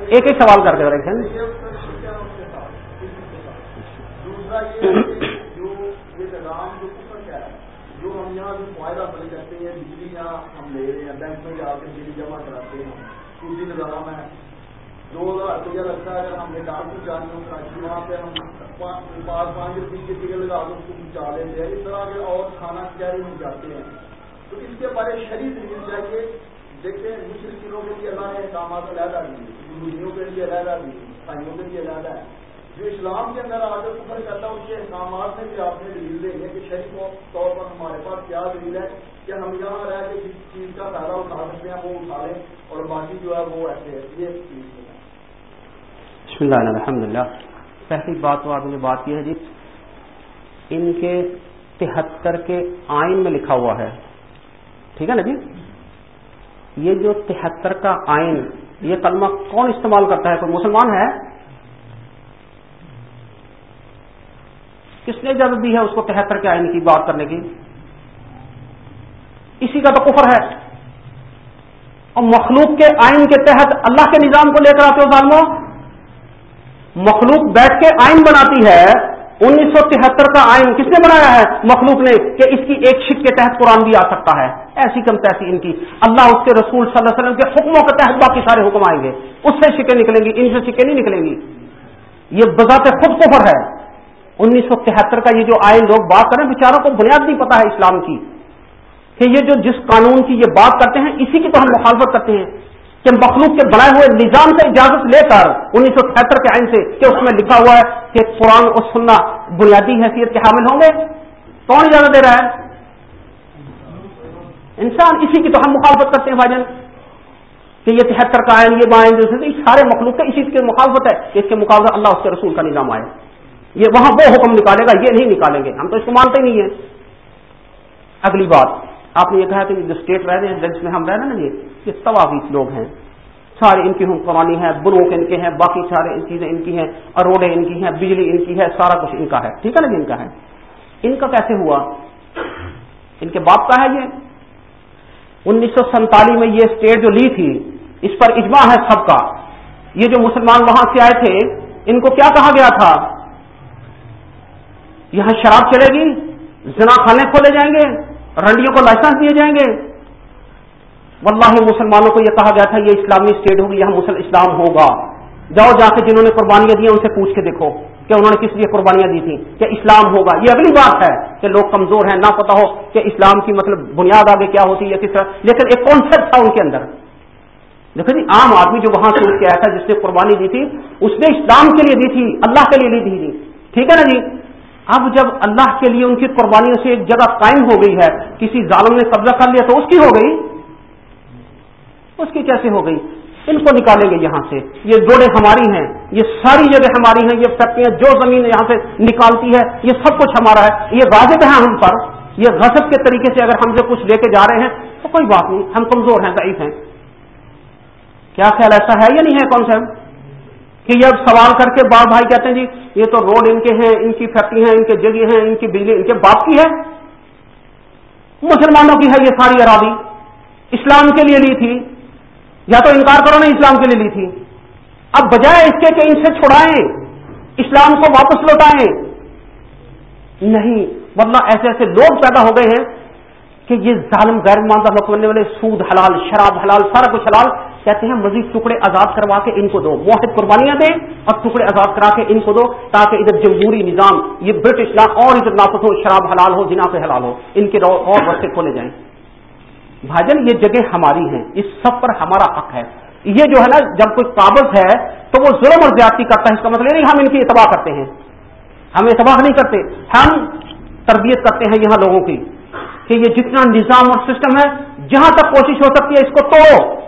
ایک ایک سوال کرتے ہیں دوسرا یہاں جو معاہدہ پڑے کرتے ہیں، بجلی یہاں ہم لے رہے ہیں، بینک میں جا کے بجلی جمع کراتے ہیں سودی نظام ہے۔ دو ہزار روپیہ لگتا ہے اگر ہم نے ڈاکٹر جانے ہوں کراچی وہاں پہ ہم پانچ پانچ روپئے کے ٹکٹ لگا کر اس کو پہنچا لیتے ہیں۔ اس طرح کے اور کھانا کیاری ہم جاتے ہیں۔ تو اس کے بارے شریف مل چاہیے دیکھتے ہیں کے لیے اللہ نے احکامات علیحدہ دیے کے لیے علیحدہ دیے بھائیوں کے لیے علیحدہ ہے۔ جو اسلام کے اندر آگے کفر کرتا ہے اس کے احکامات میں بھی آپ نے دلیل دیں گے کہ شریف طور پر ہمارے پاس کیا دلیل ہے کہ ہم یہاں رہ کے جس چیز کا فائدہ اٹھا سکتے ہیں، وہ اٹھا لیں اور باقی جو ہے وہ ایسے ہے یہ چیز بسم اللہ الحمد للہ پہلی بات تو آپ نے بات کی ہے جی ان کے تہتر کے آئین میں لکھا ہوا ہے۔ ٹھیک ہے نا جی؟ یہ جو تہتر کا آئین، یہ کلمہ کون استعمال کرتا ہے؟ کوئی مسلمان ہے؟ کس نے اجازت دی ہے اس کو تہتر کے آئین کی بات کرنے کی؟ اسی کا تو کفر ہے۔ اور مخلوق کے آئین کے تحت اللہ کے نظام کو لے کر آتے ہو ظالموں؟ مخلوق بیٹھ کے آئین بناتی ہے۔ انیس سو تہتر کا آئین کس نے بنایا ہے؟ مخلوق نے کہ اس کی ایک شک کے تحت قرآن بھی آ سکتا ہے۔ ایسی کم تیسی ان کی۔ اللہ اس کے رسول صلی اللہ علیہ وسلم کے حکموں کے تحت باقی سارے حکم آئیں گے۔ اس سے شکیں نکلیں گی، ان سے شکیں نہیں نکلیں گی۔ یہ بذات خود کفر ہے۔ انیس سو تہتر کا یہ جو آئین لوگ بات کریں، بیچاروں کو بنیاد نہیں پتا ہے اسلام کی کہ یہ جو جس قانون کی یہ بات کرتے ہیں، اسی کی تو ہم مخالفت کرتے ہیں کہ مخلوق کے بنائے ہوئے نظام سے اجازت لے کر انیس سو تہتر کے آئین سے کہ اس میں لکھا ہوا ہے کہ قرآن اور سننا بنیادی حیثیت کے حامل ہوں گے۔ کون اجازت دے رہا ہے؟ انسان، اسی کی تو ہم مخالفت کرتے ہیں، بھائی جان۔ کہ یہ تہتر کا آئین، یہ بائیں جو سارے مخلوق کا اسی کے مخالفت ہے کہ اس کے مقابلے اللہ اس کے رسول کا نظام آئے۔ یہ وہاں وہ حکم نکالے گا، یہ نہیں نکالیں گے۔ ہم تو اس کو مانتے نہیں ہیں۔ اگلی بات، آپ نے یہ کہا کہ جو اسٹیٹ رہ رہے ہیں، جس میں ہم رہ رہے ہیں نا، یہ طوافی لوگ ہیں؟ سارے ان کی حکمرانی ہے بلوک ان کے ہیں، باقی سارے چیزیں ان کی ہیں، اروڑے ان کی ہیں، بجلی ان کی ہے، سارا کچھ ان کا ہے۔ ٹھیک ہے نا جی، ان کا ہے۔ ان کا کیسے ہوا؟ ان کے باپ کا ہے یہ۔ انیس سو سنتالیس میں یہ اسٹیٹ جو لی تھی، اس پر اجماع ہے سب کا۔ یہ جو مسلمان وہاں سے آئے تھے، ان کو کیا کہا گیا تھا؟ یہاں شراب چلے گی، زنا کھانے کھولے جائیں گے، رنڈیوں کو لائسنس دیے جائیں گے۔ واللہ مسلمانوں کو یہ کہا گیا تھا، یہ اسلامی اسٹیٹ ہوگی، یہاں مسلم اسلام ہوگا۔ جاؤ جا کے جنہوں نے قربانیاں دی ان سے پوچھ کے دیکھو کہ انہوں نے کس لیے قربانیاں دی تھیں، کہ اسلام ہوگا۔ یہ اگلی بات ہے کہ لوگ کمزور ہیں، نہ پتا ہو کہ اسلام کی مطلب بنیاد آگے کیا ہوتی ہے، کس طرح۔ لیکن ایک کانسیپٹ تھا ان کے اندر۔ دیکھو جی عام آدمی جو وہاں سوچ کے آیا تھا، جس نے قربانی دی تھی، اس نے اسلام کے لیے دی تھی، اللہ کے لیے لی تھی۔ ٹھیک ہے نا جی؟ اب جب اللہ کے لیے ان کی قربانیوں سے ایک جگہ قائم ہو گئی ہے، کسی ظالم نے قبضہ کر لیا تو اس کی ہو گئی؟ اس کی کیسے ہو گئی؟ ان کو نکالیں گے یہاں سے۔ یہ جوڑے ہماری ہیں، یہ ساری جگہ ہماری ہیں، یہ فیکٹریاں جو زمین یہاں سے نکالتی ہے، یہ سب کچھ ہمارا ہے۔ یہ واضح ہے ہم پر۔ یہ غصب کے طریقے سے اگر ہم سے کچھ لے کے جا رہے ہیں تو کوئی بات نہیں، ہم کمزور ہیں، ضعیف ہیں۔ کیا خیال ایسا ہے یا نہیں ہے کون سا؟ کہ یہ اب سوال کر کے باپ بھائی کہتے ہیں جی یہ تو روڈ ان کے ہیں، ان کی فیکٹری ہیں، ان کے جگہ ہیں، ان کی بجلی، ان کے باپ کی ہے۔ مسلمانوں کی ہے یہ ساری ارادی اسلام کے لیے لی تھی۔ یا تو انکار کرو نے اسلام کے لیے لی تھی۔ اب بجائے اس کے کہ ان سے چھڑائیں، اسلام کو واپس لوٹائیں۔ نہیں، ورنہ ایسے ایسے لوگ پیدا ہو گئے ہیں کہ یہ ظالم غیر ماندہ کرنے والے، سود حلال، شراب حلال، سارا کچھ حلال کہتے ہیں مزید ٹکڑے آزاد کروا کے ان کو دو۔ واحد قربانیاں دیں اور ٹکڑے آزاد کرا کے ان کو دو تاکہ ادھر جمہوری نظام، یہ برٹش لا اور ادھر نافت ہو شراب حلال ہو جنا پہ حلال ہو، ان کے اور رستے کھولے جائیں۔ بھاجن یہ جگہ ہماری ہیں، اس سب پر ہمارا حق ہے۔ یہ جو ہے نا، جب کوئی قابض ہے تو وہ ظلم اور زیادتی کرتا ہے اس کا مطلب نہیں ہم ان کی اتباع کرتے ہیں۔ ہم اتباع نہیں کرتے، ہم تربیت کرتے ہیں یہاں لوگوں کی کہ یہ جتنا نظام اور سسٹم ہے، جہاں تک کوشش ہو سکتی ہے اس کو توڑو۔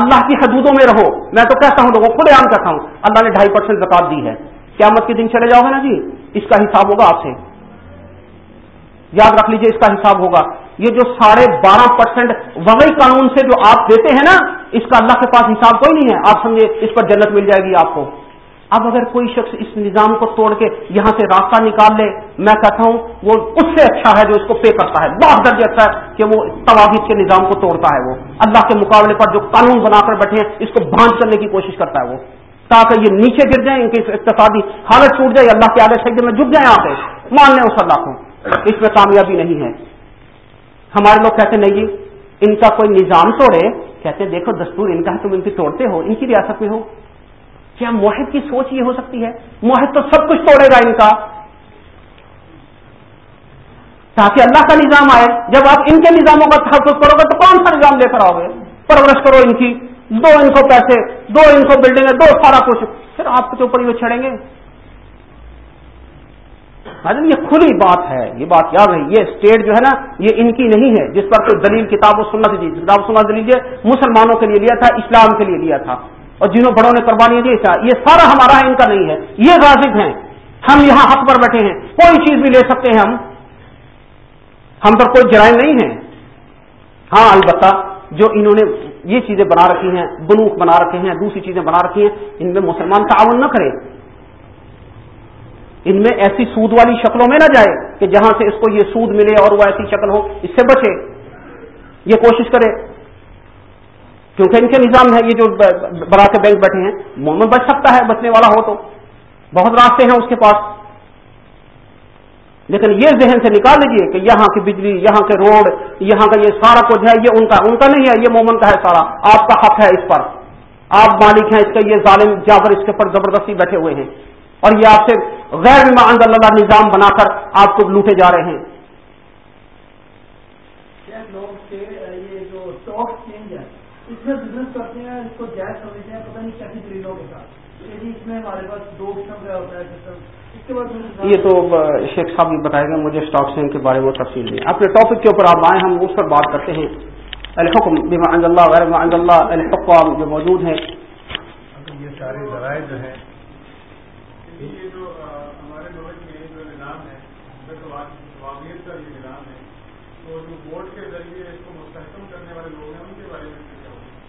اللہ کی حدودوں میں رہو۔ میں تو کہتا ہوں، لوگوں کھلے عام کہتا ہوں۔ اللہ نے ڈھائی پرسینٹ زکات دی ہے۔ قیامت کے دن چلے جاؤ گے نا جی؟ اس کا حساب ہوگا آپ سے۔ یاد رکھ لیجیے، اس کا حساب ہوگا۔ یہ جو ساڑھے بارہ پرسینٹ وغیرہ قانون سے جو آپ دیتے ہیں نا، اس کا اللہ کے پاس حساب کوئی نہیں ہے۔ آپ سمجھے، اس پر جنت مل جائے گی آپ کو۔ اب اگر کوئی شخص اس نظام کو توڑ کے یہاں سے راستہ نکال لے، میں کہتا ہوں وہ اس سے اچھا ہے جو اس کو پے کرتا ہے۔ بہت درجہ اچھا ہے کہ وہ توابط کے نظام کو توڑتا ہے وہ۔ اللہ کے مقابلے پر جو قانون بنا کر بیٹھے ہیں، اس کو بھانچ کرنے کی کوشش کرتا ہے وہ۔ تاکہ یہ نیچے گر جائیں، ان کی اقتصادی حالت چھوٹ جائے، اللہ کے آگے سجدے میں جھک جائیں آپ مان لیں اس اللہ کو۔ اس میں کامیابی نہیں ہے۔ ہمارے لوگ کہتے نہیں جی ان کا کوئی نظام توڑے، کہتے دیکھو دستور ان کا ہے، تم ان کی توڑتے ہو، ان کی ریاست میں ہو۔ کیا موہد کی سوچ یہ ہو سکتی ہے موہد تو سب کچھ توڑے گا ان کا۔ تاکہ اللہ کا نظام آئے، جب آپ ان کے نظاموں کا تحفظ کرو گے تو کون سا نظام لے کر آؤ گے؟ پرورش کرو ان کی۔ دو ان کو پیسے، دو ان کو بلڈنگ دو سارا کچھ۔ پھر آپ کے اوپر یہ چھڑیں گے۔ یہ کھلی بات ہے۔ یہ بات یاد ہے یہ اسٹیٹ جو ہے نا، یہ ان کی نہیں ہے۔ جس پر کوئی دلیل کتاب و سنت دی، کتاب و سنت دلیل مسلمانوں کے لیے لیا تھا، اسلام کے لیے لیا تھا۔ اور جنہوں بڑوں نے قربانی دی تھا یہ سارا ہمارا ان کا نہیں ہے، یہ غازب ہیں۔ ہم یہاں حق پر بیٹھے ہیں۔ کوئی چیز بھی لے سکتے ہیں ہم۔ ہم پر کوئی جرائم نہیں ہے۔ ہاں البتہ جو انہوں نے یہ چیزیں بنا رکھی ہیں بلوک بنا رکھے ہیں، دوسری چیزیں بنا رکھی ہیں، ان میں مسلمان تعاون نہ کرے۔ ان میں ایسی سود والی شکلوں میں نہ جائے کہ جہاں سے اس کو یہ سود ملے اور وہ ایسی شکل ہو، اس سے بچے۔ یہ کوشش کرے۔ کیونکہ ان کے نظام ہے یہ جو بڑا کے بینک بیٹھے ہیں، مومن بچ سکتا ہے، بچنے والا ہو تو۔ بہت راستے ہیں اس کے پاس۔ لیکن یہ ذہن سے نکال لیجیے کہ یہاں کی بجلی، یہاں کے روڈ، یہاں کا یہ سارا کچھ ہے، یہ ان کا ان کا نہیں ہے، یہ مومن کا ہے سارا۔ آپ کا حق ہے اس پر۔ آپ مالک ہیں اس کا یہ ظالم جابر اس کے پر زبردستی بیٹھے ہوئے ہیں۔ اور یہ آپ سے غیر اللہ نظام بنا کر آپ کو لوٹے جا رہے ہیں۔ یہ تو شیخ صاحب بھی بتائے گا مجھے اسٹاک سین کے بارے میں تفصیل دیں اپنے ٹاپک کے اوپر آپ آئیں ہم اس پر بات کرتے ہیں۔ الحکم بما عند اللہ غیر عند اللہ الحکم جو موجود ہیں۔ یہ سارے ذرائع جو ہیں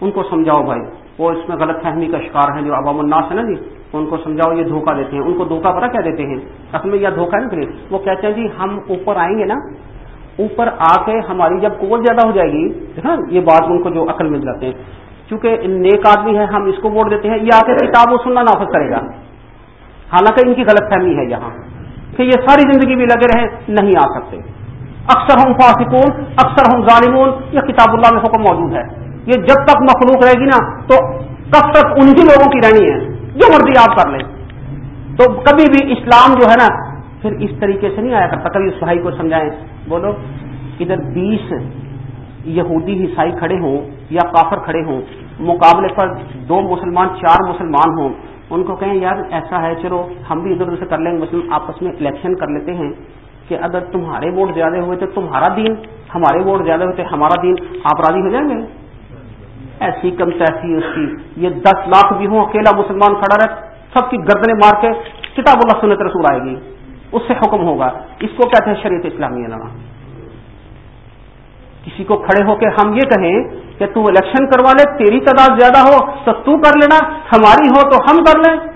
ان ان کو سمجھاؤ بھائی وہ اس میں غلط فہمی کا شکار ہے جو عوام الناس ہے نا جی۔ ان کو سمجھاؤ یہ دھوکہ دیتے ہیں، ان کو دھوکہ پتا کیا دیتے ہیں؟ اصل میں یہ دھوکہ نہیں؟ وہ کہتے ہیں جی ہم اوپر آئیں گے نا، اوپر آ کے ہماری جب قوت زیادہ ہو جائے گی نا یہ بات ان کو جو عقل مل جاتے ہیں۔ چونکہ نیک آدمی ہے ہم اس کو ووٹ دیتے ہیں، یہ آ کے کتاب و سننا نافذ کرے گا۔ حالانکہ ان کی غلط فہمی ہے یہاں کہ یہ ساری زندگی بھی لگے رہے، نہیں آ سکتے۔ اکثر ہم فاسکون اکثر ہم ظالمون، یہ کتاب اللہ میں حکم موجود ہے۔ یہ جب تک مخلوق رہے گی نا، تو کب تک انہی لوگوں کی رہنی ہے۔ جو مرضی آپ کر لیں۔ تو کبھی بھی اسلام جو ہے نا، پھر اس طریقے سے نہیں آیا کرتا۔ کبھی اس بھائی کو سمجھائیں، بولو، ادھر بیس یہودی عیسائی کھڑے ہوں یا کافر کھڑے ہوں، مقابلے پر دو مسلمان، چار مسلمان ہوں، ان کو کہیں، یار، ایسا ہے، چلو، ہم بھی ادھر ادھر سے کر لیں۔ گے مسلم آپس میں الیکشن کر لیتے ہیں کہ اگر تمہارے ووٹ زیادہ ہوئے تو تمہارا دین، ہمارے ووٹ زیادہ ہوئے تو ہمارا دین۔ آپ راضی ہو جائیں گے؟ ایسی کم تیسی اس کی، یہ دس لاکھ بھی ہوں، اکیلا مسلمان کھڑا رہے سب کی گردنے مار کے کتاب اللہ سنت رسول آئے گی۔ اس سے حکم ہوگا۔ اس کو کہتے ہیں شریعت اسلامی علامہ کسی کو کھڑے ہو کے ہم یہ کہیں کہ تو الیکشن کروا لے، تیری تعداد زیادہ ہو، تو تو کر لینا، ہماری ہو تو ہم کر لیں۔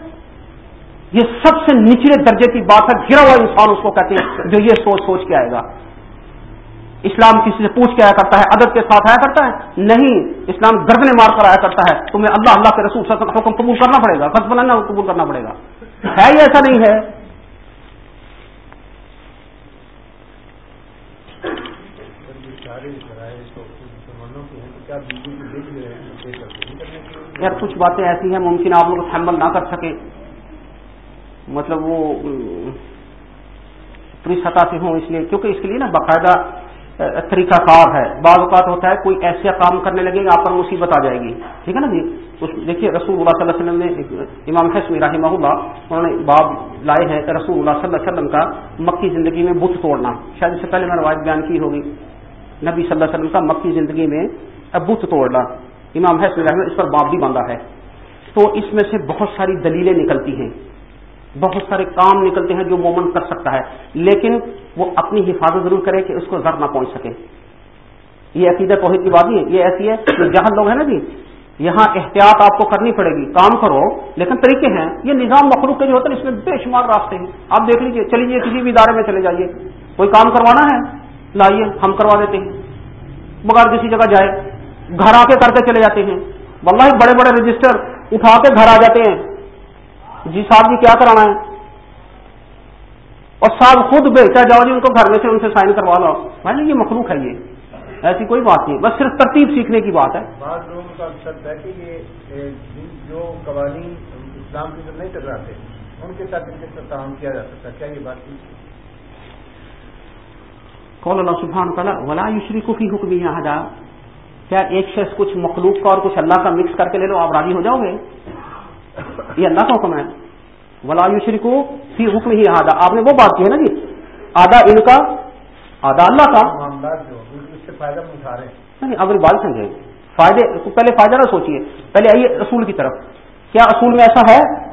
یہ سب سے نچلے درجے کی بات ہے گرا ہوا انسان اس کو کہتے ہیں جو یہ سوچ سوچ کے آئے گا۔ اسلام کسی سے پوچھ کے آیا کرتا ہے ادب کے ساتھ آیا کرتا ہے؟ نہیں، اسلام گردنے مار کر آیا کرتا ہے۔ تمہیں اللہ اللہ کے رسول کا حکم قبول کرنا پڑے گا خط بنانا قبول کرنا پڑے گا۔ ہے یہ ایسا نہیں ہے؟ یار کچھ باتیں ایسی ہیں، ممکن آپ لوگ حمل نہ کر سکیں۔ مطلب وہ پوری سطح سے ہوں اس لیے، کیونکہ اس کے لیے نا باقاعدہ طریقہ کار ہے۔ بعض اوقات ہوتا ہے کوئی ایسے کام کرنے لگے گا آپ پر مصیبت آ جائے گی۔ ٹھیک ہے نا جی؟ دیکھیے رسول اللہ صلی اللہ علیہ وسلم نے امام حسم رحمہ اللہ، انہوں نے باب لائے ہیں کہ رسول اللہ صلی اللہ علیہ وسلم کا مکی زندگی میں بت توڑنا۔ شاید اس سے پہلے میں روایت بیان کی ہوگی۔ نبی صلی اللہ علیہ وسلم کا مکی زندگی میں بت توڑنا۔ امام حسم رحمہ اس پر باب بھی باندھا ہے۔ تو اس میں سے بہت ساری دلیلیں نکلتی ہیں۔ بہت سارے کام نکلتے ہیں جو مومن کر سکتا ہے۔ لیکن وہ اپنی حفاظت ضرور کرے کہ اس کو زر نہ پہنچ سکے۔ یہ عقیدہ توحید کی بات نہیں ہے، یہ ایسی ہے کہ جہاں لوگ ہیں نا جی۔ یہاں احتیاط آپ کو کرنی پڑے گی، کام کرو، لیکن طریقے ہیں۔ یہ نظام مخلوق کے جو ہوتے ہیں، اس میں بے شمار راستے ہیں۔ آپ دیکھ لیجیے چلیے کسی بھی ادارے میں چلے جائیے۔ کوئی کام کروانا ہے، لائیے، ہم کروا دیتے ہیں۔ مگر کسی جگہ جائے، گھر آ کے کر کے چلے جاتے ہیں۔ واللہ بڑے بڑے رجسٹر اٹھا کے گھر آ جاتے ہیں۔ جی صاحب جی کیا کرانا ہے؟ اور صاحب خود بھیجتا جاؤ جی ان کو گھر میں سے ان سے سائن کروا لو بھائی یہ مخلوق ہے یہ۔ ایسی کوئی بات نہیں۔ بس صرف ترتیب سیکھنے کی بات ہے۔ بعض لوگوں کا ہے کہ یہ جو قوانین اسلام کی نہیں ٹکراتے ان کے ساتھ ان کے تعاون کیا جا سکتا کیا یہ بات کون اللہ سبحان تعالیٰ ولا یشری کو کی حکم یہاں کیا ایک شخص کچھ مخلوق کا اور کچھ اللہ کا مکس کر کے لے لو آپ راضی ہو جاؤ گے؟ یہ اللہ کا حکم ہے۔ ولا کو فی حکم ہی آدھا۔ آپ نے وہ بات کی ہے نا جی؟ آدھا ان کا آدھا اللہ کا۔ فائدہ اٹھا رہے ہیں۔ نہیں اب بات سمجھے۔ فائدے پہلے فائدہ نہ سوچیے پہلے آئیے اصول کی طرف۔ کیا اصول میں ایسا ہے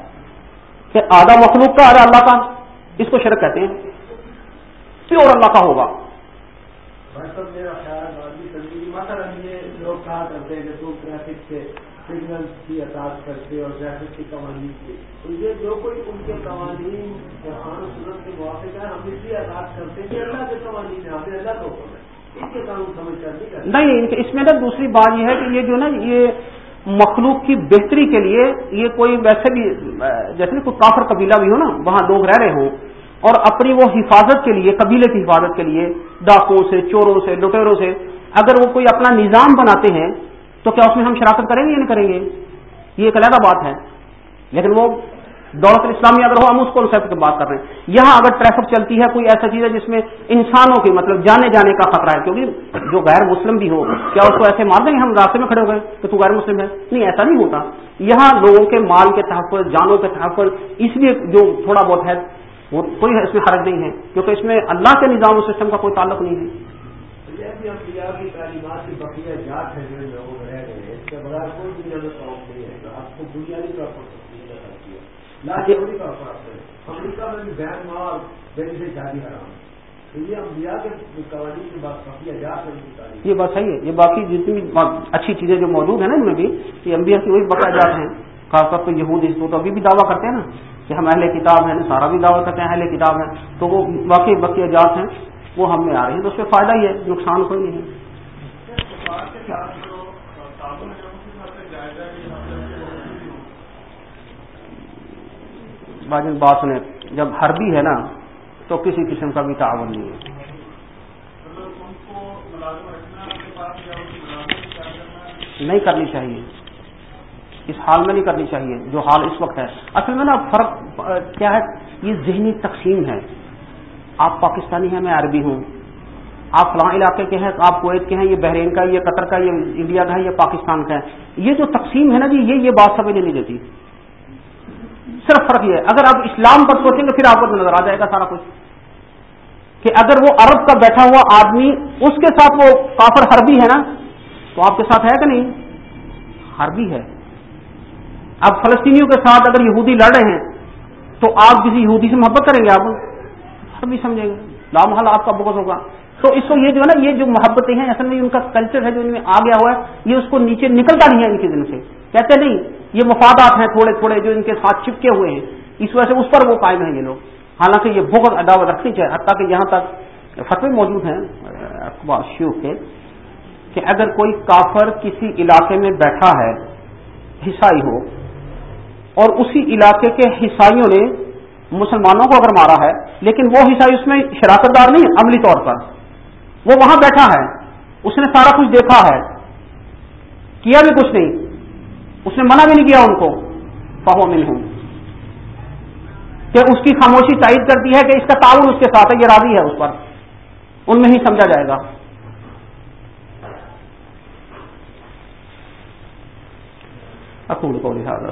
کہ آدھا مخلوق کا آدھا اللہ کا؟ اس کو شرک کہتے ہیں۔ پیور اللہ کا ہوگا لوگ کہا کرتے ہیں کہ سگنل کی اطاعت کرتے اور ٹریفک کی قوانین کی تو یہ جو کوئی ان کے قوانین، قرآن سنت کے موافق ہے، ہم اس لیے اطاعت کرتے ہیں کہ اللہ کے قوانین ہیں ہمیں اللہ کو ان کے قانون سمجھ کر نہیں اس میں نا دوسری بات یہ ہے کہ یہ جو نا، یہ مخلوق کی بہتری کے لیے یہ کوئی ویسے بھی، جیسے کوئی کافر قبیلہ بھی ہو نا، وہاں لوگ رہ رہے ہوں اور اپنی وہ حفاظت کے لیے، قبیلے کی حفاظت کے لیے، ڈاکوں سے، چوروں سے لٹیروں سے، اگر وہ کوئی اپنا نظام بناتے ہیں تو کیا اس میں ہم شراکت کریں گے یا نہیں کریں گے؟ یہ ایک علیحدہ بات ہے۔ لیکن وہ دولت اسلامی اگر ہو، ہم اس کانسیپٹ کی بات کر رہے ہیں۔ یہاں اگر ٹریفک چلتی ہے، کوئی ایسا چیز ہے جس میں انسانوں کی مطلب جانے جانے کا خطرہ ہے۔ کیونکہ جو غیر مسلم بھی ہو، کیا اس کو ایسے مار دیں گے ہم راستے میں کھڑے ہو گئے کہ تو غیر مسلم ہے؟ نہیں، ایسا نہیں ہوتا۔ یہاں لوگوں کے مال کے تحفظ، جانوں کے تحفظ، اس لیے جو تھوڑا بہت ہے، وہ کوئی اس میں حرج نہیں ہے۔ کیونکہ اس میں اللہ کے نظام و سسٹم کا کوئی تعلق نہیں ہے بغیر کوئی دنیا میں شوق نہیں ہے آپ کو بنیادی طور پر امریکہ میں بھی بین مار دہلی سے شادی حرام یہ بات صحیح ہے۔ یہ باقی جتنی بھی اچھی چیزیں جو موجود ہیں نا ان میں بھی یہ انبیاء کی وہی بقا جات ہیں۔ خاص طور پہ یہود اس کو تو ابھی بھی دعویٰ کرتے ہیں نا کہ ہم اہل کتاب ہیں سارا بھی دعویٰ کرتے ہیں اہل کتاب ہیں۔ تو وہ باقی بقیہ جات ہیں وہ ہم میں آ رہی ہیں۔ تو اس میں فائدہ ہی ہے نقصان کوئی نہیں ہے۔ باجن بات سنیں، جب ہر بھی ہے نا، تو کسی قسم کا بھی تعاون نہیں ہے۔ نہیں کرنی چاہیے۔ اس حال میں نہیں کرنی چاہیے، جو حال اس وقت ہے۔ اصل میں نا، فرق کیا ہے؟ یہ ذہنی تقسیم ہے۔ آپ پاکستانی ہیں، میں عربی ہوں۔ آپ فلاں علاقے کے ہیں، آپ کویت کے ہیں، یہ بحرین کا یہ قطر کا یہ انڈیا کا ہے، یہ پاکستان کا ہے۔ یہ جو تقسیم ہے نا جی یہ یہ بات سمجھنے نہیں دیتی۔ صرف فرق یہ ہے۔ اگر آپ اسلام پر سوچیں گے، پھر آپ کو نظر آ جائے گا سارا کچھ۔ کہ اگر وہ عرب کا بیٹھا ہوا آدمی، اس کے ساتھ وہ کافر حربی ہے نا، تو آپ کے ساتھ ہے کہ نہیں؟ حربی ہے۔ اب فلسطینیوں کے ساتھ اگر یہودی لڑ رہے ہیں، تو آپ کسی یہودی سے محبت کریں گے؟ آپ حربی سمجھیں گے۔ لامحال آپ کا بہت ہوگا۔ تو اس کو یہ جو ہے نا، یہ جو محبتیں ہیں، اصل میں ان کا کلچر ہے جو ان میں آ گیا ہوا ہے، یہ اس کو نیچے نکلتا نہیں ہے ان کے دن سے۔ کہتے نہیں، یہ مفادات ہیں تھوڑے تھوڑے جو ان کے ساتھ چپکے ہوئے ہیں۔ اس وجہ سے اس پر وہ قائم ہیں یہ لوگ۔ حالانکہ یہ بہت عداوت رکھنی چاہیے، حتیٰ کہ یہاں تک فتوی موجود ہیں اخبار شیو کے، کہ اگر کوئی کافر کسی علاقے میں بیٹھا ہے، عیسائی ہو، اور اسی علاقے کے عیسائیوں نے مسلمانوں کو اگر مارا ہے، لیکن وہ عیسائی اس میں شراکت دار نہیں، عملی طور پر۔ وہ وہاں بیٹھا ہے، اس نے سارا کچھ دیکھا ہے، کیا بھی کچھ نہیں۔ اس نے منع بھی نہیں کیا ان کو، فہو من ہوں کہ اس کی خاموشی تائید کرتی ہے کہ اس کا تعاون اس کے ساتھ ہے، یہ راضی ہے اس پر۔ ان میں ہی سمجھا جائے گا۔ اکول کو لہٰذا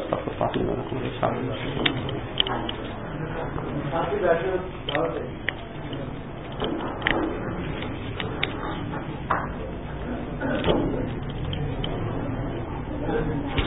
Thank